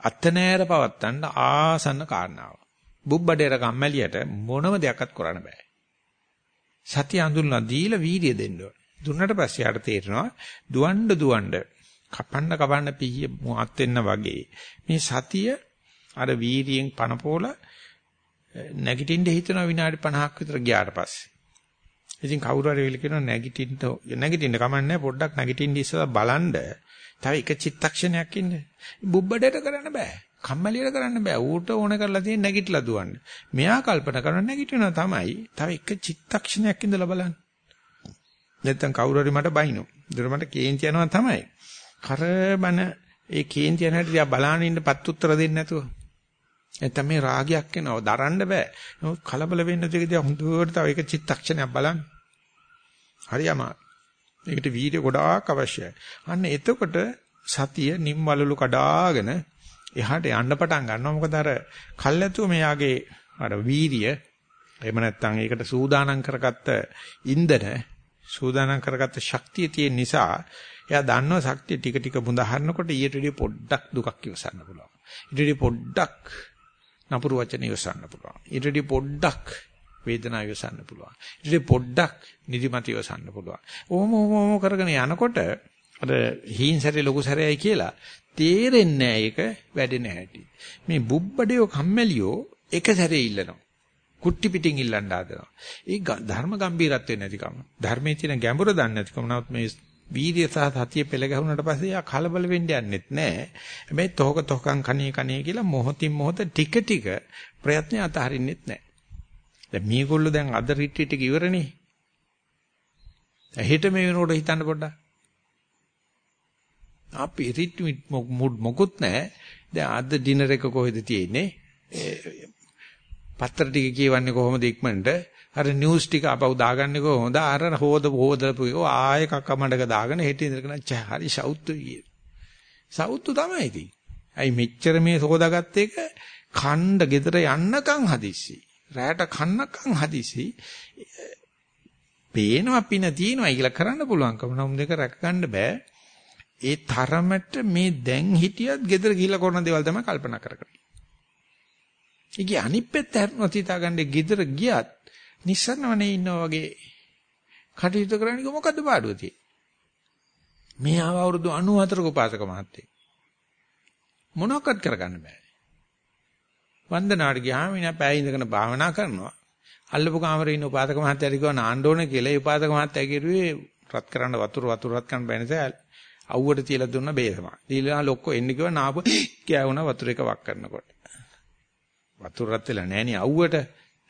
[SPEAKER 1] අතනෑර පවත්තන්න ආසන්න කාරණාව. බුබ්බඩේර කම්මැලියට මොනම දෙයක්වත් කරන්න බෑ. සතිය අඳුරලා දීලා වීර්ය දෙන්න ඕන. දුන්නට පස්සේ යාට තේරෙනවා දුවන්න දුවන්න කපන්න කපන්න පිහිය මුවත් වෙන්න වගේ මේ සතිය අර වීර්යයෙන් පනපෝල නැගිටින්න හිතන විනාඩි 50ක් විතර ගියාට පස්සේ ඉතින් කවුරු හරි වෙල කියනවා නැගිටින්න නැගිටින්න කමන්නේ පොඩ්ඩක් නැගිටින්න ඉස්සලා බලන්න තව එක චිත්තක්ෂණයක් ඉන්න. බුබ්බඩේට කරන්න බෑ. කම්මැලියට කරන්න බෑ. ඌට ඕන කරලා තියෙන නැගිටලා දුවන්න. මෙයා කල්පනා කරන නැගිටිනවා තමයි. තව එක චිත්තක්ෂණයක් ඉඳලා බලන්න. නැත්තම් කවුරු හරි මට බයිනෝ. ඒතර මට කේන්ති යනවා තමයි. කරබන ඒ කේන්ති යන හැටි දිහා බලාගෙන ඉන්න පත් උත්තර දෙන්නේ නැතුව. නැත්තම් මේ රාගයක් එනවා දරන්න බෑ. නමුත් කලබල වෙන්න දෙක දිහා හොඳට තව එක චිත්තක්ෂණයක් බලන්න. හරි අමාරු. ඒකට වීර්ය ගොඩාක් අවශ්‍යයි. අන්න එතකොට සතිය නිම්වලලු කඩාගෙන එහාට යන්න පටන් ගන්නවා. මොකද අර කල්ැතුව මෙයාගේ අර වීර්ය එහෙම නැත්නම් ඒකට සූදානම් කරගත්ත ඉන්ධන සූදානම් කරගත්ත ශක්තිය තියෙන නිසා එයා දන්නවා ශක්තිය ටික ටික බුඳහරනකොට ඊට වඩා පොඩ්ඩක් දුකක් ඉවසන්න පුළුවන්. ඊට වඩා පොඩ්ඩක් නපුරු වචන ඉවසන්න පුළුවන්. ඊට වඩා පොඩ්ඩක් වේදනාව ඉවසන්න පුළුවන්. ඊට පොඩ්ඩක් නිදිමත ඉවසන්න පුළුවන්. ඕම ඕම කරගෙන යනකොට අර හීන් සැරේ ලොකු සැරේයි කියලා තේරෙන්නේ නැහැ ඒක වැඩෙන හැටි. මේ බුබ්බඩියෝ කම්මැලියෝ එක සැරේ ඉල්ලනවා. කුට්ටි පිටින් ඉල්ලන්න හදනවා. ඒ ධර්ම ගම්බීරත්වෙ නැතිකම. ධර්මයේ තියෙන ගැඹුර දන්නේ නැතිකම. නමුත් මේ වීර්ය සහ සතිය පෙළ ගැහුනට පස්සේ යා කලබල වෙන්න යන්නෙත් නැහැ. හැබැයි තොහක තොහකම් කණේ කණේ කියලා මොහොතින් මොහොත ටික ටික ප්‍රයත්න අතහරින්නෙත් නැහැ. දැන් මේගොල්ලෝ දැන් අද රිට්‍රීට් එක ඉවරනේ. හෙට මේ වෙනකොට හිතන්න පොඩ්ඩක්. අපි රිට්‍රීට් මොකුත් නැහැ. දැන් අද ඩිනර් එක කොහෙද තියෙන්නේ? පත්‍ර ටික කියවන්නේ කොහොමද ඉක්මනට? අර නිවුස් ටික අපව දාගන්නේ කොහොමද? අර හොද හොදලපු එක ආයෙ කක්කමඩක දාගෙන හෙට ඉඳගෙන හරි සවුත්තු විය. සවුත්තු තමයි ඉතින්. අයි මෙච්චර මේ සෝදාගත්ත එක ඛණ්ඩ ගෙදර යන්නකම් හදිස්සි. රැයට කන්නකම් හදිසි පේනවා පින තියෙනවා කියලා කරන්න පුළුවන්කම නම් දෙක රැක ගන්න බෑ ඒ තරමට මේ දැන් හිටියත් gedara ගිහිලා කරන දේවල් තමයි කල්පනා කරගන්නේ. ඒකේ අනිත් පැත්ත හරිනොත් හිතාගන්නේ gedara ගියත් නිස්සරණවනේ ඉන්නා වගේ කටයුතු කරන්නේ මොකද්ද පාඩුව තියෙන්නේ? මේ ආව අවුරුදු 94ක උපාසක මහත්තයෙක් මොනවක්වත් කරගන්න බෑ. වන්දනාට ගියාම ඉන පැය ඉඳගෙන භාවනා කරනවා. අල්ලපු කාමරේ ඉන්න උපාසක මහත්තයා කිව්වා නාන්න ඕනේ කියලා. ඒ උපාසක මහත්තයා කිව්වේ රත් කරන්න වතුර වතුර රත් කරන්න බෑ නිසා අවුවට තියලා දුන්න බේසම. දීලා ලොක්කෝ එන්න කිව්වා නාපු කෑවුණා වතුර එක වක් කරනකොට. වතුර රත් වෙලා නෑනේ අවුවට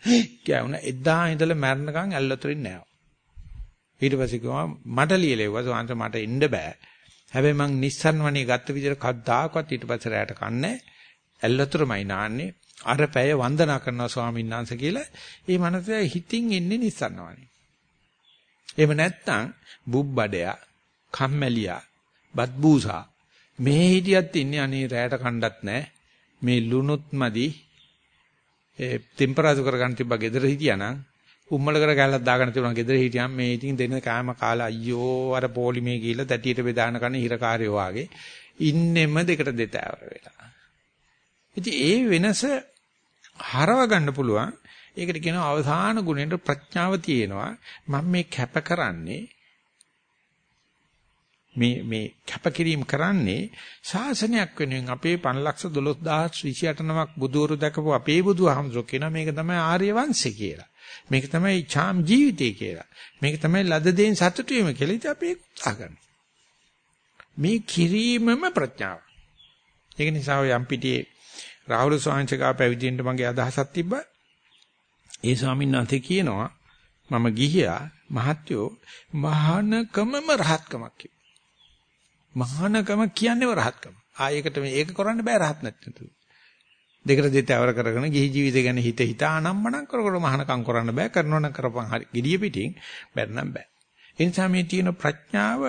[SPEAKER 1] කෑවුණා එදා ඉඳලා මැරණකම් ඇල්ලතරින් නෑ. ඊට පස්සේ කිව්වා මට ලියලෙව්වා සෝන්ත මට එන්න බෑ. හැබැයි මං නිස්සන් වනේ ගත්ත විදිහට කද්දාකවත් ඊට පස්සේ රැයට කන්නේ ඇල්ලතරමයි නාන්නේ. අර පැය වන්දනා කරනවා ස්වාමීන් වහන්සේ කියලා ඒ මනසේ හිතින් එන්නේ නිස්සන්නවනේ. එහෙම නැත්නම් බුබ්බඩයා, කම්මැලියා, බත්බූසා මේ හිටියත් ඉන්නේ අනේ රැයට කණ්ඩත් නැහැ. මේ ලුණුත් මදි. ඒ ටෙම්පරාදු කරගන්න තිබ්බා ගෙදර හිටියානම් උම්මල කර ගැලක් දාගෙන තිබුණා ගෙදර හිටියම් මේ ඉතින් දෙන කෑම කාලා අයියෝ අර පොලිමේ ගිහිල්ලා තැටියට බෙදාන කන හිරකාරයෝ වාගේ ඉන්නෙම දෙකට දෙතෑවර වෙලා. ඉතින් ඒ වෙනස හරව ගන්න පුළුවන්. ඒකට කියනවා අවසාන ගුණයට ප්‍රඥාව තියෙනවා. මම මේ කැප කරන්නේ මේ මේ කැපකිරීම කරන්නේ ශාසනයක් වෙනුවෙන් අපේ 512028 නමක් බුදුවරු දැකපු අපේ බුදුහාමුදුරුවෝ කියනවා මේක තමයි ආර්ය වංශය කියලා. මේක තමයි ඡාම් ජීවිතය කියලා. මේක තමයි ලද දෙයින් සතුටු වීම කියලා. ඉතින් අපි ඒක උත්සාහ කරනවා. මේ කිරීමම ප්‍රඥාව. ඒක නිසා ඔය යම් පිටියේ රාහුල ස්වාමීන්චකා පැවිදෙන්න මගේ අදහසක් තිබ්බා. ඒ ස්වාමීන් වහන්සේ කියනවා මම ගිහියා මහත්යෝ මහානකමම රහත්කමක් කිව්වා. මහානකම කියන්නේව රහත්කම. ආයෙකට මේ ඒක කරන්න බෑ රහත් නැත්නම්. දෙකට දෙතවර කරගෙන ගිහි ජීවිතය ගැන හිත හිතා අනම්මනම් කර කර මහානකම් කරන්න බෑ කරනවනම් කරපන් හරි. gediya පිටින් බැරනම් බෑ. ඒ නිසා මේ තියෙන ප්‍රඥාව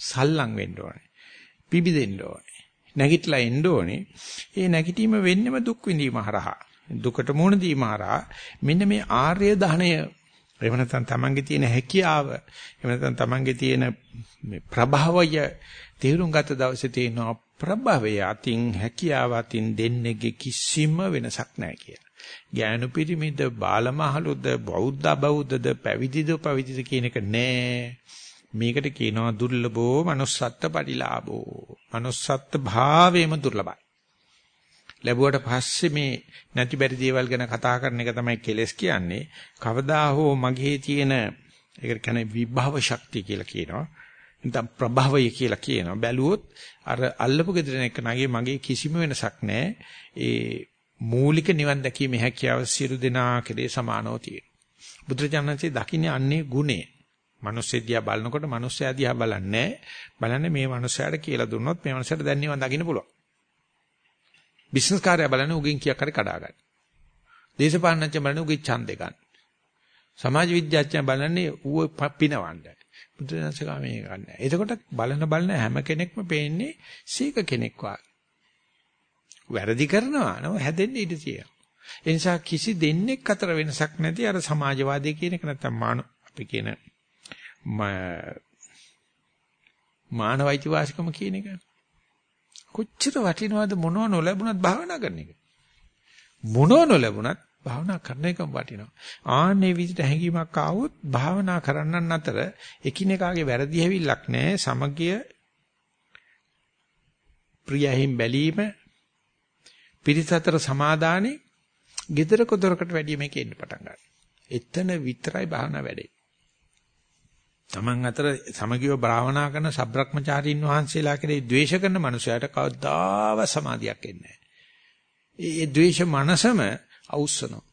[SPEAKER 1] සල්ලම් වෙන්න ඕනේ. පිබිදෙන්න ඕනේ. නැගිටලා එන්න ඕනේ. ඒ නැගිටීම වෙන්නෙම දුක් විඳීම හරහා. දුකට මුහුණ දීම හරහා මෙන්න මේ ආර්ය දහණය එහෙම නැත්නම් තමන්ගේ තියෙන හැකියාව එහෙම නැත්නම් තමන්ගේ තියෙන ප්‍රභාවය තේරුම් ගත දවසේ තියෙන ප්‍රභාවය අතින් හැකියාව අතින් දෙන්නේගේ කිසිම වෙනසක් නැහැ කියලා. ඥාන පිරිමිද බාලමහලුද බෞද්ධ බෞද්ධද පැවිදිද පැවිදිද කියන එක නෑ. මේකට කියනවා දුර්ලභෝ manussත්ත්ව පරිලාභෝ. manussත්ත්ව භාවයේම දුර්ලභයි. ලැබුවට පස්සේ මේ නැති බැරි දේවල් ගැන කතා කරන එක තමයි කෙලස් කියන්නේ. කවදා හෝ මගේ තියෙන ඒකට කියන්නේ විභව ශක්තිය කියලා කියනවා. නැත්නම් ප්‍රභවය කියලා කියනවා. බැලුවොත් අර අල්ලපු gedරෙන එක නගේ මගේ කිසිම වෙනසක් නැහැ. ඒ මූලික නිවන් දැකීමේ හැකියාව සියලු දෙනා කෙරේ සමානව තියෙනවා. බුදුරජාණන්සේ දකින්නේ අන්නේ ගුණේ. මිනිස්සු දිහා බලනකොට මිනිස්සයා දිහා බලන්නේ බලන්නේ මේ මිනිස්සයාට කියලා දුන්නොත් මේ මිනිස්සයාට දැන් නිවන් දකින්න පුළුවන්. බිස්නස් කාර්යය බලන්නේ උගෙන් කීයක් හරි කඩා ගන්න. දේශපාලනඥය බලන්නේ උගේ ඡන්දේ ගන්න. සමාජ විද්‍යාඥය බලන්නේ ඌව පිනවන්න. බුදුරජාණන්සේ මේ ගන්න. එතකොට බලන බලන හැම කෙනෙක්ම පේන්නේ සීක කෙනෙක් වාගේ. වැරදි කරනවා නෝ හැදෙන්න ඉඩ තියෙනවා. ඒ නිසා කිසි දෙන්නෙක් අතර වෙනසක් නැති අර සමාජවාදී කියන එක නැත්තම් මාන අපි කියන මානවයිති වාසිකම කියන එක. කොච්චර වටිනවද මොනව නොලැබුණත් භාවනා කරන එක. මොනව නොලැබුණත් භාවනා කරන එකම වටිනවා. ආන්නේ විදිහට හැඟීමක් ආවොත් භාවනා කරන්නන් අතර එකිනෙකාගේ වැරදි හැවිල්ලක් නැහැ. සමගිය ප්‍රියහිම් බැලීම පිරිසතර සමාදානේ gedara kodorකට වැඩි මේකේ ඉන්න පටන් ගන්නවා. එතන විතරයි භාවනා වැඩේ. Taman අතර සමගියව භාවනා කරන සබ්‍රක්‍මචාරීන් වහන්සේලා කෙරේ ද්වේෂ කරන මනුස්සයට කවදාව සමාධියක් එන්නේ නැහැ. ඒ ද්වේෂ මනසම අවුස්සනවා.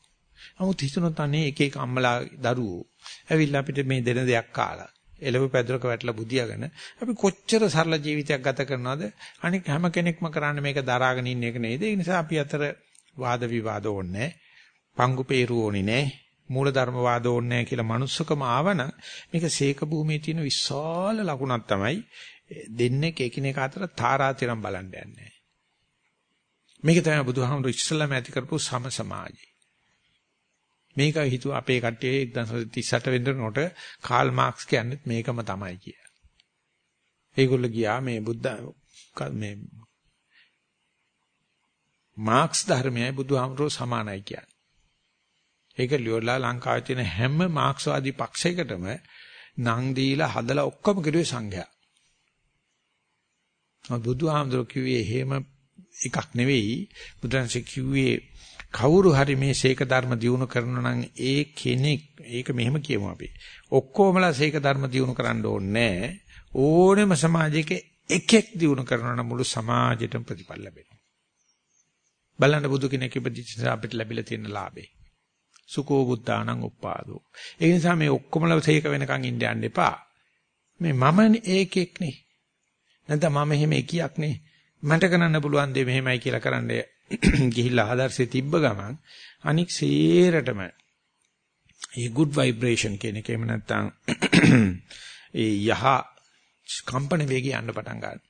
[SPEAKER 1] නමුත් හිතනොත් අනේ එක එක අම්මලා දරුවෝ ඇවිල්ලා අපිට මේ දෙන දෙයක් කාලා එළව පැදුරක වැටලා බුදියාගෙන අපි කොච්චර සරල ජීවිතයක් ගත කරනවද අනික හැම කෙනෙක්ම කරන්නේ මේක දරාගෙන ඉන්න එක නේද ඒ නිසා අපි අතර වාද විවාද ඕනේ පංගු peeru ඕනේ නෑ මූලධර්මවාද ඕනේ නැහැ කියලා manussකම ආවනම් මේක සීක භූමියේ තියෙන විශාල ලකුණක් තමයි දෙන්නේ එකිනෙක අතර තාරාතිරම් බලන්න යන්නේ. මේක තමයි බුදුහාමුදුරු ඉස්සල්ලාම ඇති කරපු සම සමාජය. මේක හිතුව අපේ කට්ටිය 1938 වෙනිදාට කාල් මාක්ස් කියන්නේත් මේකම තමයි කිය. ඒගොල්ලෝ ගියා මේ බුද්ධ මේ මාක්ස් ධර්මයයි බුදුහාමුදුරු සමානයි කියන්නේ. ඒක ලියවලා ලංකාවේ තියෙන හැම මාක්ස්වාදී පක්ෂයකටම නම් දීලා හදලා ඔක්කොම කිරුවේ සංඝයා. බුදුහාමුදුරු කිව්වේ එහෙම එකක් නෙවෙයි. බුදුන්සේ කිව්වේ කවුරු හරි මේ සීක ධර්ම දියුණු කරනවා නම් ඒ කෙනෙක් ඒක මෙහෙම කියමු අපි. ඔක්කොමලා සීක ධර්ම දියුණු කරන්න ඕනේ ඕනෙම සමාජයක එකෙක් දියුණු කරනවා නම් මුළු සමාජෙටම ප්‍රතිඵල ලැබෙනවා. බලන්න බුදු කෙනෙක් ඉපදිච්ච අපිට ලැබිලා තියෙන ලාභේ. සුකෝ බුද්ධානං උප්පාදෝ. ඒ නිසා මේ ඔක්කොමලා තේක වෙනකන් ඉන්න යන්න එපා. මේ මම ඒකෙක් නේ. නැත්නම් මම එහෙම එකියක් නේ. මට කරන්න පුළුවන් දේ මෙහෙමයි කියලා කරන්න ගිහිල්ලා ආදර්ශේ තිබ්බ ගමන් අනික් සේරටම ඒ good vibration කියන එක එහෙම නැත්නම් ඒ යහ කම්පන වේගය යන්න පටන් ගන්නවා.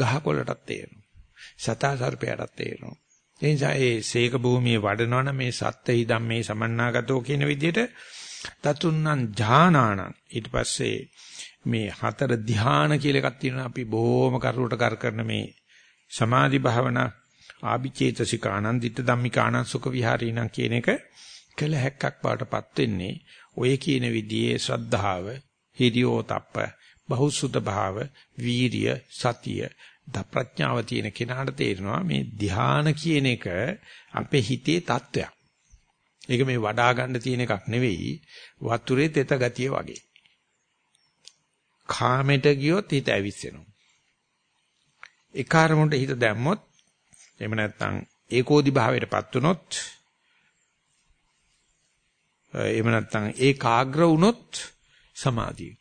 [SPEAKER 1] ගහකොළටත් තේරෙනවා. සතා සර්පයටත් තේරෙනවා. ඒ නිසා ඒ සීක භූමියේ වඩනවන මේ සත්ත්‍ය ඉදම් මේ සමන්නාගතෝ කියන විදිහට තතුන්නං ඥානාන ඊට පස්සේ මේ හතර ධ්‍යාන කියලා එකක් තියෙනවා. අපි බොහොම කරුවට කර කරන මේ සමාධි භාවනා ආභිචේතසිකානං ditta ධම්මිකානං සුඛ විහාරීනං කියන එක කළ හැක්කක් බවටපත් වෙන්නේ. ඔය කියන විදිහේ ශ්‍රද්ධාව හිරියෝතප්ප බහුසුත භාව වීරිය සතිය ද ප්‍රඥාව තියෙන කෙනාට තේරෙනවා මේ ධ්‍යාන කියන එක අපේ හිතේ தত্ত্বයක්. ඒක මේ වඩා ගන්න තියෙන එකක් නෙවෙයි වතුරේ තෙත ගතිය වගේ. කාමෙට ගියොත් හිත ඇවිස්සෙනවා. එක අරමුණට හිත දැම්මොත් එහෙම නැත්නම් ඒකෝදි භාවයටපත් වුනොත් එහෙම නැත්නම් ඒකාග්‍ර වුනොත් සමාධිය.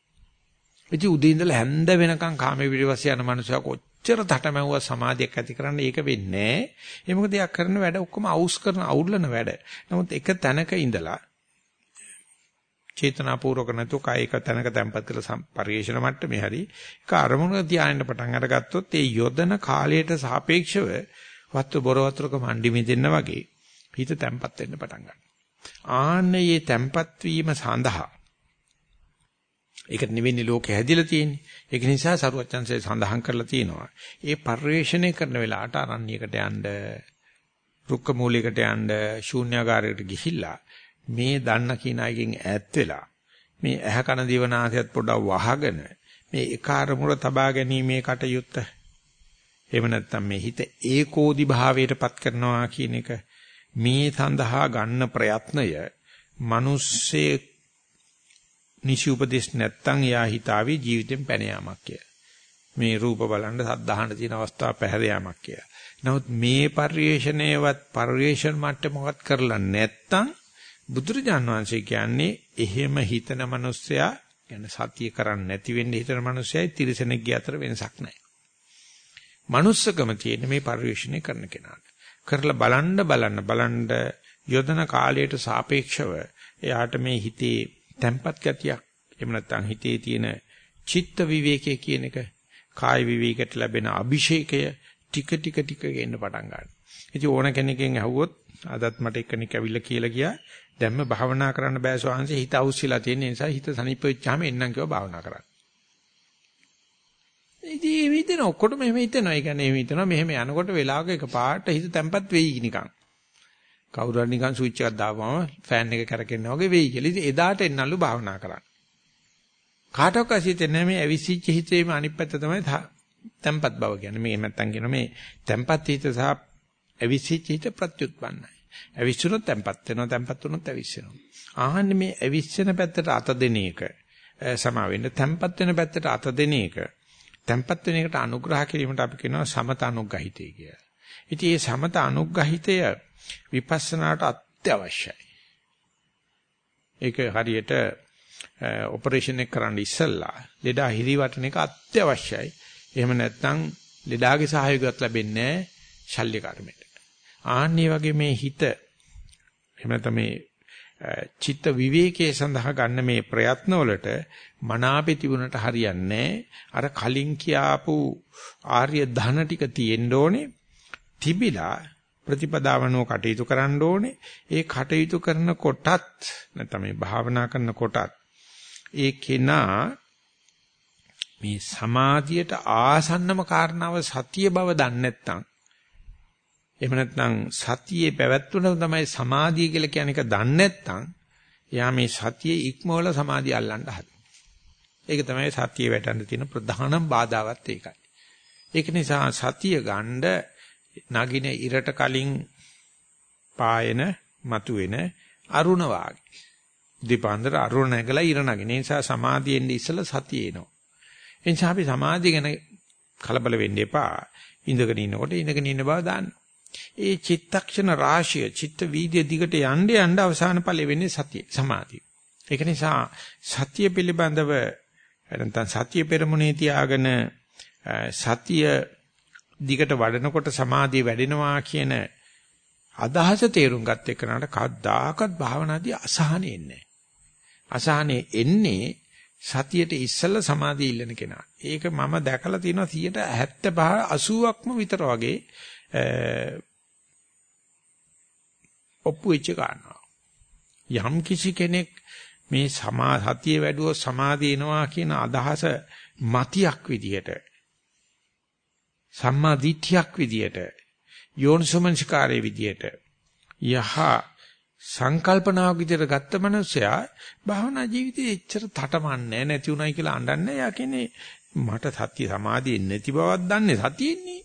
[SPEAKER 1] ඉති උදේ ඉඳලා හැන්ද වෙනකන් කාමයේ පිටිපස්සේ යන මනුස්සයා කොච්චර තටමැව්ව සමාධියක් ඇති කරන්න ඒක වෙන්නේ නැහැ. ඒ මොකද යා කරන වැඩ ඔක්කොම අවුස් කරන අවුල්ලන වැඩ. නමුත් එක තැනක ඉඳලා චේතනාපූර්වක නැතුව කායික තැනක තැම්පත් කරලා පරිේශන මට්ටමේ හරි ඒක අරමුණ ධානයට පටන් අරගත්තොත් ඒ යොදන කාලයට සාපේක්ෂව වත්තු බොර වතුරක මණ්ඩි මිදෙන්න වගේ හිත තැම්පත් වෙන්න පටන් ගන්නවා. ආන්නේ තැම්පත් වීම සඳහා ඒකට නෙවෙයි ලෝකෙ හැදිලා තියෙන්නේ. ඒක නිසා සරුවච්චන්සේ සඳහන් කරලා තියෙනවා. ඒ පරිශ්‍රණය කරන වෙලාවට අරණ්‍යයකට යන්න, රුක්ක මූලයකට යන්න, ශූන්‍යාකාරයකට ගිහිල්ලා මේ දන්න කියන අයගෙන් ඈත් වෙලා මේ ඇහ කන දිවනාසයත් පොඩ්ඩක් වහගෙන මේ එක අරමුණ තබා ගැනීමේ කටයුත්ත එහෙම නැත්නම් මේ හිත ඒකෝදි භාවයටපත් කරනවා කියන එක මේ සඳහා ගන්න ප්‍රයත්නය මිනිස්සේ නිසි උපදේශ නැත්තම් එයා හිතාවේ ජීවිතෙන් පැන යාමක් කිය. මේ රූප බලන්න සද්ධාහන තියෙන අවස්ථාව පැහැර යාමක් කිය. නමුත් මේ පරිේශණයවත් පරිේශන මට්ටමවත් කරලා නැත්තම් බුදුරජාන් වහන්සේ කියන්නේ එහෙම හිතන මිනිස්සයා يعني සතිය කරන්නේ නැති වෙන්න හිතන මිනිස්සයයි තිරසනෙක්ගේ අතර වෙනසක් නැහැ. manussකම තියෙන මේ පරිශ්‍රණය කරන කෙනාට. කරලා බලන්න බලන්න බලන්න යොදන කාලයට සාපේක්ෂව එයාට මේ හිතේ තැම්පත් ගතියක් එහෙම නැත්නම් හිතේ තියෙන චිත්ත විවේකයේ කියන එක කාය විවේකයට ලැබෙන අභිෂේකය ටික ටික ටික ගෙන්න පටන් ගන්නවා. ඉතින් ඕන කෙනකින් අහුවොත් අදත් මට එක්කෙනෙක් ඇවිල්ලා කියලා ගියා දැම්ම භාවනා කරන්න බෑ ස්වාංශේ හිත අවුස්සලා තියෙන නිසා හිත සනිප වෙච්චාම එන්නම් කිව්වා භාවනා කරන්න. ඉතින් මේ හිතන ඔක්කොටම මෙහෙම හිතනවා. ඒ කියන්නේ මෙහෙම හිතනවා මෙහෙම යනකොට වෙලාවක එක පාට හිත තැම්පත් වෙයි නිකන්. කවුරු හරි නිකන් ස්විච් එකක් දාපුවම ෆෑන් එක කරකිනවා වගේ වෙයි කියලා. ඉතින් එදාට එන්නලු භාවනා කරන්න. කාටවත් හිතෙන්නේ මේ ඇවිසිච්ච හිතේම අනිත් පැත්ත තමයි තැම්පත් බව කියන්නේ. මේ නැත්තම් කියන මේ තැම්පත් හිත සහ ඇවිසිච්ච හිත ප්‍රත්‍යুৎපන්නයි. ඇවිස්සුනොත් තැම්පත් වෙනවා, තැම්පත් වුනොත් ඇවිස්සෙනවා. ආහන්නේ මේ ඇවිස්සෙන පැත්තට අත දෙන එක සමා වෙන්න තැම්පත් වෙන පැත්තට අත දෙන එක තැම්පත් වෙන එකට අනුග්‍රහ කිරීමට අපි කියනවා සමත අනුග්‍රහිතය කියලා. ඉතින් මේ සමත අනුග්‍රහිතය විපස්සනාට අත්‍යවශ්‍යයි. ඒක හරියට ඔපරේෂන් එක කරන්න ඉස්සෙල්ලා ලෙඩා හිරිවටන එක අත්‍යවශ්‍යයි. එහෙම නැත්නම් ලෙඩාගේ සහයෝගයක් ලැබෙන්නේ ශල්‍ය කර්මයට. ආන්නේ වගේ මේ හිත එහෙම නැත්නම් මේ චිත්ත විවේකයේ සඳහා ගන්න මේ ප්‍රයත්න වලට මනාපේ තිබුණට හරියන්නේ අර කලින් කියාපු ආර්ය ධන ටික තියෙන්න ඕනේ තිබිලා ප්‍රතිපදාවනෝ කටයුතු කරන්න ඕනේ ඒ කටයුතු කරන කොටත් නැත්නම් මේ භාවනා කරන කොටත් ඒ කෙනා මේ සමාධියට ආසන්නම කාරණාව සතිය බව දන්නේ නැත්නම් එහෙම නැත්නම් සතියේ පැවැත්වුණ තමයි සමාධිය කියලා කියන එක දන්නේ නැත්නම් එයා මේ සතියේ ඉක්මවල සමාධිය අල්ලන්න හදනවා. ඒක තමයි සතියේ වැටෙන්න තියෙන ප්‍රධානම බාධාවත් ඒකයි. ඒක නිසා සතිය ගන්න නගින ඉරට කලින් පායන මතුවෙන අරුණ වාගේ. දීපාන්දර අරුණ නැගලා ඉර නගින. ඒ නිසා සමාධියෙන් ඉස්සලා සතිය එනවා. ඒ නිසා අපි සමාධිය ගැන කලබල වෙන්න එපා. ඉඳගෙන ඉන්නකොට ඉඳගෙන ඉන්න බව දාන්න. ඒ චිත්තක්ෂණ රාශිය චිත්ත වීදිය දිගට යන්න යන්න අවසාන ඵලෙ වෙන්නේ සතිය සමාධිය. ඒක නිසා සතිය පිළිබඳව නැත්නම් සතිය පෙරමුණේ තියාගෙන සතිය දිගට වඩනකොට සමාධිය වැඩෙනවා කියන අදහස තේරුම් ගත්ත එකනට කවදාකවත් භාවනාදී අසහනෙ එන්නේ අසහනෙ එන්නේ සතියට ඉස්සෙල්ලා සමාධිය ඉල්ලන කෙනා. ඒක මම දැකලා තියෙනවා 75 80ක්ම විතර වගේ ඔප්පු වෙච්ච ගන්නවා. යම් කිසි කෙනෙක් මේ සමා සතිය වැඩුවොත් සමාධිය එනවා කියන අදහස මතියක් විදියට සම්මා දිට්ඨියක් විදියට යෝනිසමංස්කාරයේ විදියට යහ සංකල්පනාවක් විදියට ගත්ත මනුස්සයා භාවනා ජීවිතේ එච්චර තටමන්නේ නැති උනායි කියලා අඬන්නේ. යා කියන්නේ මට සතිය සමාධිය නැති බවක් දන්නේ සතියෙන්නේ.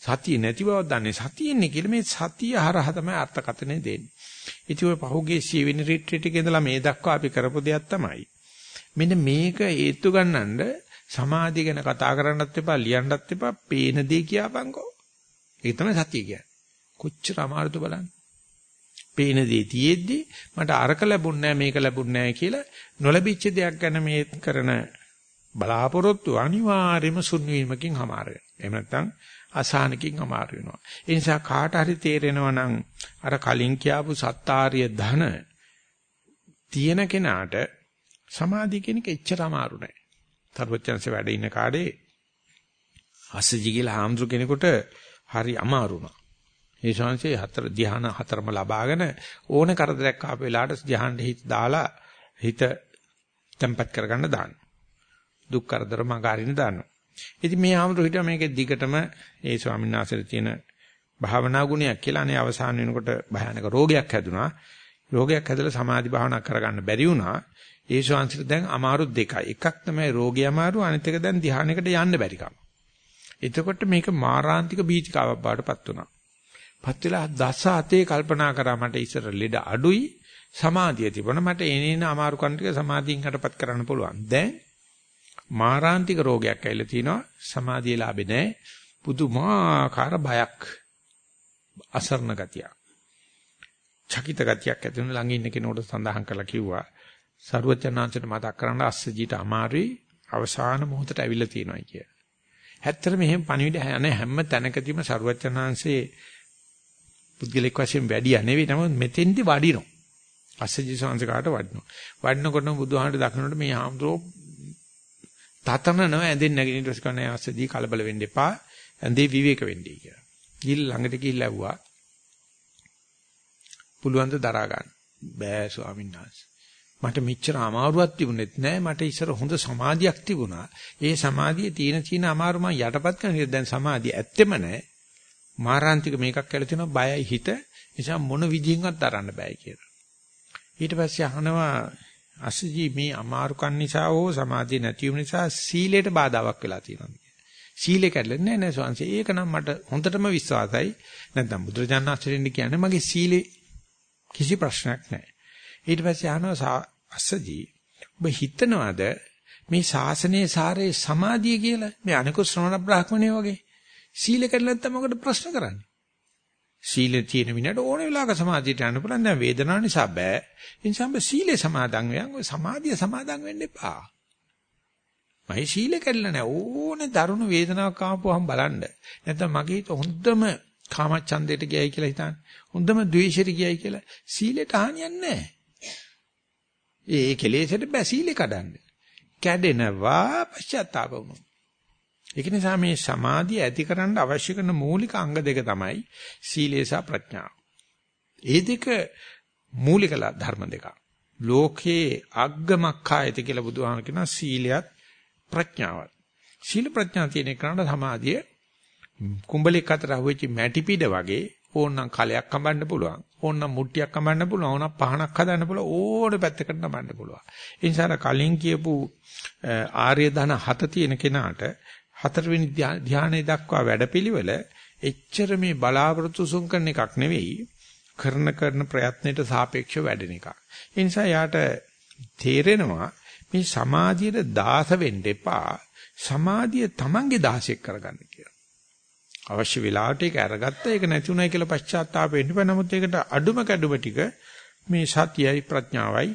[SPEAKER 1] සතිය නැති බවක් දන්නේ සතියෙන්නේ කියලා මේ සතිය හරහා තමයි අර්ථකථනය දෙන්නේ. ඉතින් ඔය පහුගිය සීවෙනි රිට්‍රීට් එකේ ඉඳලා මේ දක්වා අපි කරපු දෙයක් තමයි. මෙන්න මේක හේතු ගන්නඳ සමාධිය ගැන කතා කරන්නත් එපා ලියන්නත් එපා පේන දේ කියපන්කෝ. ඒක තමයි සතිය කියන්නේ. කොච්චර අමාරුද බලන්න. පේන දේ තියෙද්දි මට අරක ලැබුණ මේක ලැබුණ කියලා නොලැබිච්ච දෙයක් ගැන මේ කරන බලාපොරොත්තු අනිවාර්යයෙන්ම සුන්වීමකින් හමාර වෙනවා. එහෙම නැත්නම් අසහනකින් හමාර වෙනවා. ඒ නිසා කාට හරි තේරෙනවා නම් අර කලින් කියාපු සත්තාරිය ධන තියෙන කෙනාට සමාධිය කියන එක එච්චර අමාරු නෑ. තරුවචන්සේ වැඩ ඉන්න කාඩේ අස්සජි කියලා හාමුදුර කෙනෙකුට හරි අමාරු වුණා. ඒ ශාංශේ හතර ධ්‍යාන හතරම ලබාගෙන ඕන කරදරයක් ආපු වෙලාවට ධ්‍යානෙ හිත දාලා හිත tempat කරගන්න දාන්න. දුක් කරදර මගහරින්න දාන්න. ඉතින් මේ ආමතුරු හිටියා මේකේ දිගටම ඒ ස්වාමීන් වහන්සේට තියෙන භාවනා ගුණයක් කියලා අනේ අවසාන වෙනකොට භයානක රෝගයක් හැදුනා. රෝගයක් හැදලා සමාධි භාවනා කරගන්න බැරි වුණා. ඒ ශාංශිත දැන් අමාරු දෙකයි. එකක් තමයි රෝගය අමාරු අනිත් එක දැන් ධ්‍යානයකට යන්න බැරි කම. එතකොට මේක මාරාන්තික බීචිකාවක් බාටපත් වුණා. පත් වෙලා දස අතේ කල්පනා කරා මට ඉස්සර ලෙඩ අඩුයි සමාධිය තිබුණා මට එනේන අමාරු කන් ටික සමාධියෙන් හටපත් කරන්න පුළුවන් දැන් මාරාන්තික රෝගයක් ඇවිල්ලා තිනවා සමාධිය ලාභේ නැහැ පුදුමාකාර බයක් අසරණ ගතියක් චකිත ගතියක් ඇති වෙන ළඟ ඉන්න කෙනෙකුට සඳහන් කරලා කිව්වා සරුවචනාංශයට මතක් කරන්න අස්සජීට අමාරුයි අවසාන මොහොතට ඇවිල්ලා තියෙනවා කිය. ඇත්තට මෙහෙම පණිවිඩ යන හැම තැනකදීම සරුවචනාංශේ පුද්ගලික වශයෙන් වැඩියා නෙවෙයි නමුත් මෙතෙන්දි වඩිනවා. අස්සජි සංස්කාරට වඩිනවා. වඩිනකොටම බුදුහාමට දකින්නට මේ හාමුදුරෝ තතන නෝ ඇඳෙන් නැගිටින්න ඊට පස්සේ කන්නේ අස්සජි කලබල වෙන්න එපා. ඇඳේ විවේක වෙන්නයි කියලා. ගිහින් ළඟට ගිහිල්ලා ඇව්වා. පුළුවන් ද දරා ගන්න. බෑ ස්වාමීන් වහන්සේ. මට මෙච්චර අමාරුවක් තිබුණෙත් නෑ මට ඉස්සර හොඳ සමාධියක් තිබුණා. ඒ සමාධියේ තියෙන තියෙන අමාරු මම යටපත් කරන දැන් සමාධිය ඇත්තෙම නෑ. මාරාන්තික මේකක් කියලා තියෙනවා බයයි හිත නිසා මොන විදිහින්වත් දරන්න බෑ කියලා. ඊට පස්සේ අහනවා අසජී මේ අමාරුකම් නිසා හෝ සමාධිය නැතිවීම නිසා සීලයට බාධාවක් වෙලා තියෙනවා. සීලේ කැඩෙන්නේ නැහැ නෑ ස්වාංශේ. ඒක නම් මට හොඳටම විශ්වාසයි. නැත්නම් බුදුරජාණන් වහන්සේ කියන්නේ මගේ සීලේ කිසි ප්‍රශ්නයක් නැහැ. ඊට පස්සේ අහනවා අසජී ඔබ හිතනවාද මේ ශාසනයේ සාරේ සමාධිය කියලා මේ අනිකුත් ශ්‍රමණ බ්‍රාහ්මණය වගේ සීල කැඩලා නැත්නම් මොකටද ප්‍රශ්න කරන්නේ? සීලේ තියෙන මිනිහට ඕන වෙලාවක සමාධියට යන්න පුළුවන්. දැන් වේදනාව නිසා බෑ. ඒ නිසා ඔබ සීලේ සමාදන් වෙයන් ඔය සමාධිය සමාදන් වෙන්න එපා. මයි සීල කැඩලා නැහැ. ඕනේ දරුණු වේදනාවක් ආපුවහම බලන්න. නැත්නම් මගේ හිත හොඳම කාමච්ඡන්දයට ගියයි කියලා හිතන්න. හොඳම ද්වේෂයට ගියයි කියලා සීලෙට හානියක් නැහැ. ඒ කෙලෙසට බෑ සීලෙ කඩන්න. කැඩෙනවා පශ්චාත්තාප වුණොත්. ඒක නිසා මේ සමාධිය ඇතිකරන්න අවශ්‍ය කරන මූලික අංග දෙක තමයි සීලය සහ ප්‍රඥාව. ඒ දෙක මූලික ධර්ම දෙක. ලෝකේ අග්ගමක්ඛායති කියලා බුදුහාම කියනවා සීලයත් ප්‍රඥාවත්. සීල ප්‍රඥා තියෙන එකට සමාධිය කුඹලෙක් අතර අහුවෙච්ච මැටි පිට වගේ ඕනනම් කලයක් කඹන්න පුළුවන්. ඕනනම් මුට්ටියක් කඹන්න පුළුවන්. ඕනනම් පහනක් හදන්න පුළුවන්. ඕන පැත්තකට නමන්න පුළුවන්. ඒ නිසා කලින් කියපු ආර්ය ධන හත තියෙන කෙනාට හතරවෙනි ධානයේ දක්වා වැඩපිළිවෙල එච්චර මේ බලාපොරොත්තු සුන් කරන එකක් නෙවෙයි කරන කරන ප්‍රයත්නයට සාපේක්ෂව වැඩෙන එකක්. ඒ නිසා යාට තේරෙනවා මේ සමාධියට දාස වෙන්න එපා. සමාධිය Tamange දාසෙක් කරගන්න කියලා. අවශ්‍ය වෙලාවට ඒක අරගත්ත ඒක නැති උනායි කියලා පශ්චාත්තාප වෙන්න බෑ. නමුත් ඒකට අඩුම කැඩුම ටික මේ සතියයි ප්‍රඥාවයි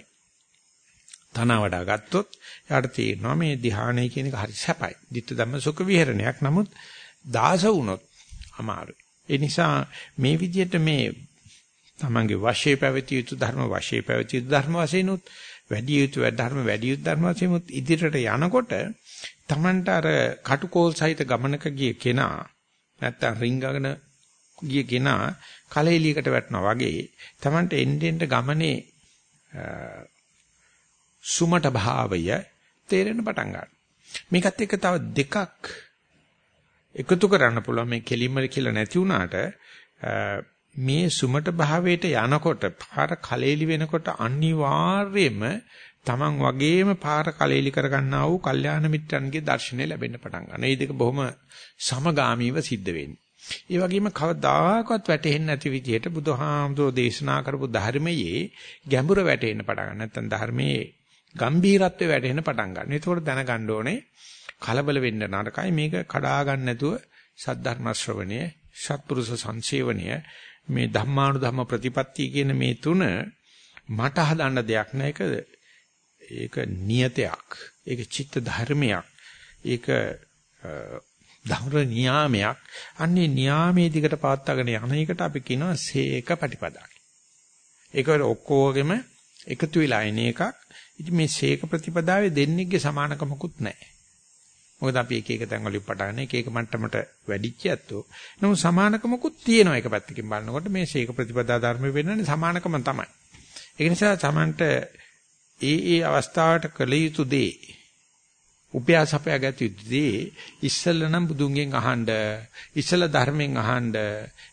[SPEAKER 1] තන වඩා ගත්තොත් එයාට තේරෙනවා මේ ධ්‍යානය කියන එක හරි සැපයි. ditta ධම්ම සුඛ විහරණයක්. නමුත් දාස වුණොත් අමාරුයි. ඒ නිසා මේ විදිහට මේ තමන්ගේ වශයේ පැවතිය යුතු ධර්ම වශයේ පැවතිය යුතු ධර්ම වශයෙන් උත් වැඩි යුතු ධර්ම වැඩි යුතු ධර්ම වශයෙන් උත් ඉදිරියට යනකොට තමන්ට අර කටුකෝල් සහිත ගමනක ගිය කෙනා නැත්තම් රිංගගෙන ගිය කෙනා කලෙලියකට වැටෙනවා වගේ තමන්ට එන්නෙන්ට ගමනේ සුමට භාවය තේරෙන්න පටන් ගන්නවා. මේකත් එක්ක තව දෙකක් එකතු කරන්න පුළුවන් මේ කෙලින්ම කියලා නැති වුණාට මේ සුමට භාවයට යනකොට පාර කලෙලි වෙනකොට අනිවාර්යයෙන්ම Taman වගේම පාර කලෙලි කරගන්නා වූ කල්යාණ මිත්‍රන්ගේ දර්ශනය ලැබෙන්න පටන් ගන්නවා. මේ දෙක බොහොම සමගාමීව සිද්ධ වෙන්නේ. ඒ වගේම කවදාකවත් වැටෙන්නේ නැති විදිහට බුදුහාමුදුරෝ දේශනා කරපු ධර්මයේ ගැඹුර වැටෙන්න පටන් ගන්න. නැත්නම් ධර්මයේ ගම්භීරත්වය වැටෙන්න පටන් ගන්න. ඒකෝට දැනගන්න ඕනේ කලබල වෙන්න නරකයි මේක කඩා ගන්න නැතුව සද්ධර්ම ශ්‍රවණය, සත්පුරුෂ සංසේවනය, මේ ධම්මානු ධම්ම ප්‍රතිපත්තිය කියන මේ තුන මට හදන්න දෙයක් නෑ ඒක ඒක නියතයක්. ඒක චිත්ත ධර්මයක්. ඒක ධම්ර නියාමයක්. අන්නේ නියාමයේ දිගට පවත්වාගෙන යන එකට අපි කියනවා සේක ප්‍රතිපදා. ඒක ඔක්කොගෙම එකතු වෙලා එන එකක්. ඉතින් මේ සේක ප්‍රතිපදාවේ දෙන්නේගේ සමානකමකුත් නැහැ. මොකද අපි එක එක තැන් වලින් පටන් එක එක මට්ටමට වැඩිච්ච ඇත්තෝ. නමුත් සමානකමකුත් තියෙනවා එක පැත්තකින් බලනකොට මේ සීක ප්‍රතිපදා ධර්ම වෙන්නනේ සමානකම තමයි. ඒ නිසා Tamanට ඒ ඒ අවස්ථාවට කළ යුතු දේ උපයාසපයා ගත යුතු දේ ඉස්සෙල්ලා නම් බුදුන්ගෙන් අහන්න ඉස්සෙල්ලා ධර්මයෙන් අහන්න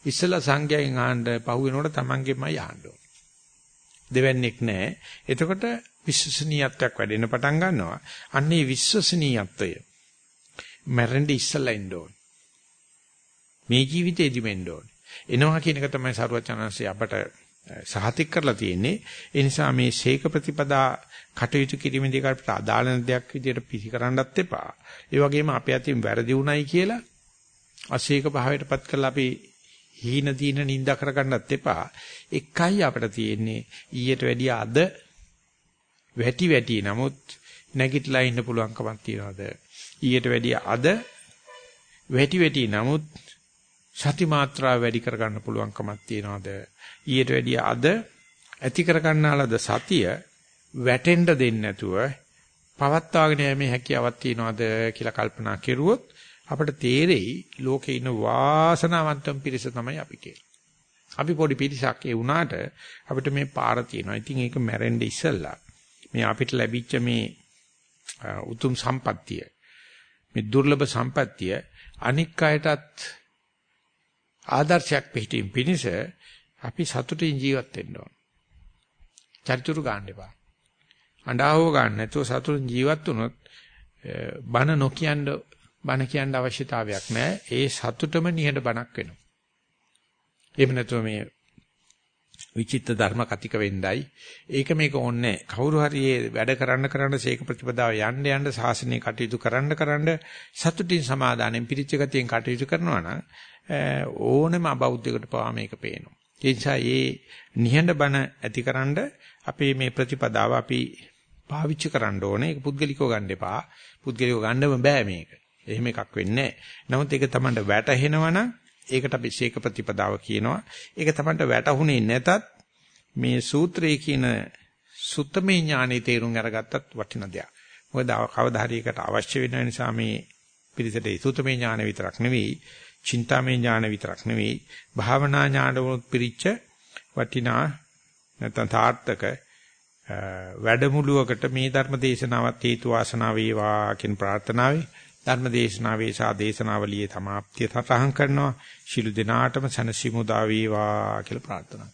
[SPEAKER 1] ඉස්සෙල්ලා සංඝයෙන් අහන්න පහු වෙනකොට Tamanගෙමයි අහන්න ඕන. දෙවන්නේක් නැහැ. එතකොට විශ්වසනීයත්වයක් වැඩෙන්න පටන් ගන්නවා. අන්නේ විශ්වසනීයත්වය මැරෙන්න ඉස්සලා ඉන්න ඕන. මේ ජීවිතේදිම එන්න ඕන. එනවා කියන එක තමයි සරුවචනන්සේ අපට සහතික කරලා තියෙන්නේ. ඒ නිසා මේ ශේක ප්‍රතිපදා කටයුතු කිරීමේදී අපිට අදාළ දෙයක් විදියට පිළිකරන්නත් එපා. ඒ වගේම අපේ අතින් වැරදි උනායි කියලා අශේක භාවයටපත් කරලා අපි හීන දීන නිඳා කරගන්නත් එපා. එකයි අපිට තියෙන්නේ ඊට වැඩිය අද වැටි වැටි නමුත් නැගිටලා ඉන්න පුළුවන්කමක් තියනවාද? ඊට වැඩිය අද වැටි වැටි නමුත් සති මාත්‍රාව වැඩි කරගන්න පුළුවන්කමක් තියනවාද ඊට වැඩිය අද ඇති කරගන්නාලද සතිය වැටෙන්න දෙන්නේ නැතුව පවත්වාගෙන යෑමේ හැකියාවක් තියනවාද කියලා කල්පනා කෙරුවොත් අපිට තේරෙයි ලෝකේ ඉන්න වාසනාවන්තම පිරිස තමයි අපි කියලා. අපි පොඩි පිරිසක් ඒ වුණාට අපිට මේ පාර තියෙනවා. ඉතින් ඒක මැරෙන්න ඉස්සෙල්ලා මේ අපිට ලැබිච්ච මේ උතුම් සම්පත්තිය මේ දුර්ලභ සම්පත්තිය අනික් අයටත් ආදර්ශයක් පිටින් පිනිස අපි සතුටින් ජීවත් වෙන්න ඕන. චරිචුරු ගන්න එපා. අඬාවෝ ගන්න නැතුව සතුටින් ජීවත් වුණොත් බන නොකියන්න බන කියන්න අවශ්‍යතාවයක් නැහැ. ඒ සතුටම නිහඬ බණක් වෙනවා. එහෙම නැතුව මේ විචිත්ත ධර්ම කතික වෙන්නයි. ඒක මේක ඕනේ කවුරු හරි වැඩ කරන්න කරන්න සීක ප්‍රතිපදාව යන්න යන්න සාසනය කටයුතු කරන්න කරන්න සතුටින් සමාදානෙන් පිරිච්ච ගතියෙන් කටයුතු කරනවා නම් ඕනෙම අබෞද්ධයකට පවා මේක පේනවා. ඒ නිසා මේ නිහඬ බණ ඇතිකරනද අපේ මේ ප්‍රතිපදාව අපි පාවිච්චි කරන්න ඕනේ. ඒක පුද්ගලිකව ගන්න එපා. පුද්ගලිකව ගන්නම බෑ මේක. එහෙම එකක් වෙන්නේ නැහැ. නමුත් ඒක තමයි වැටහෙනවනම් ඒකට අපි ශේක ප්‍රතිපදාව කියනවා. ඒක තමයි වැටහුනේ නැතත් මේ සූත්‍රයේ කියන සුත්තමේ ඥානෙ තේරුම් අරගත්තත් වටින දෙයක්. මොකද කවදා හරි එකට අවශ්‍ය වෙන නිසා මේ පිළිසෙට සුත්තමේ ඥාන විතරක් නෙවෙයි, චින්තාමේ ඥාන විතරක් නෙවෙයි, භාවනා ඥාන වලත් පිරිච්ච වටිනා නැත්නම් තාර්ථක වැඩමුළුවකට මේ ධර්ම දේශනාවත් හේතු වාසනා වේවා කියන ප්‍රාර්ථනාවයි ධර්ම දේශනාවේ සා දේශනාවලියේ සමාප්තිය සටහන් කරනවා. ශිළු දිනාටම සනසිමුදා වේවා කියලා ප්‍රාර්ථනා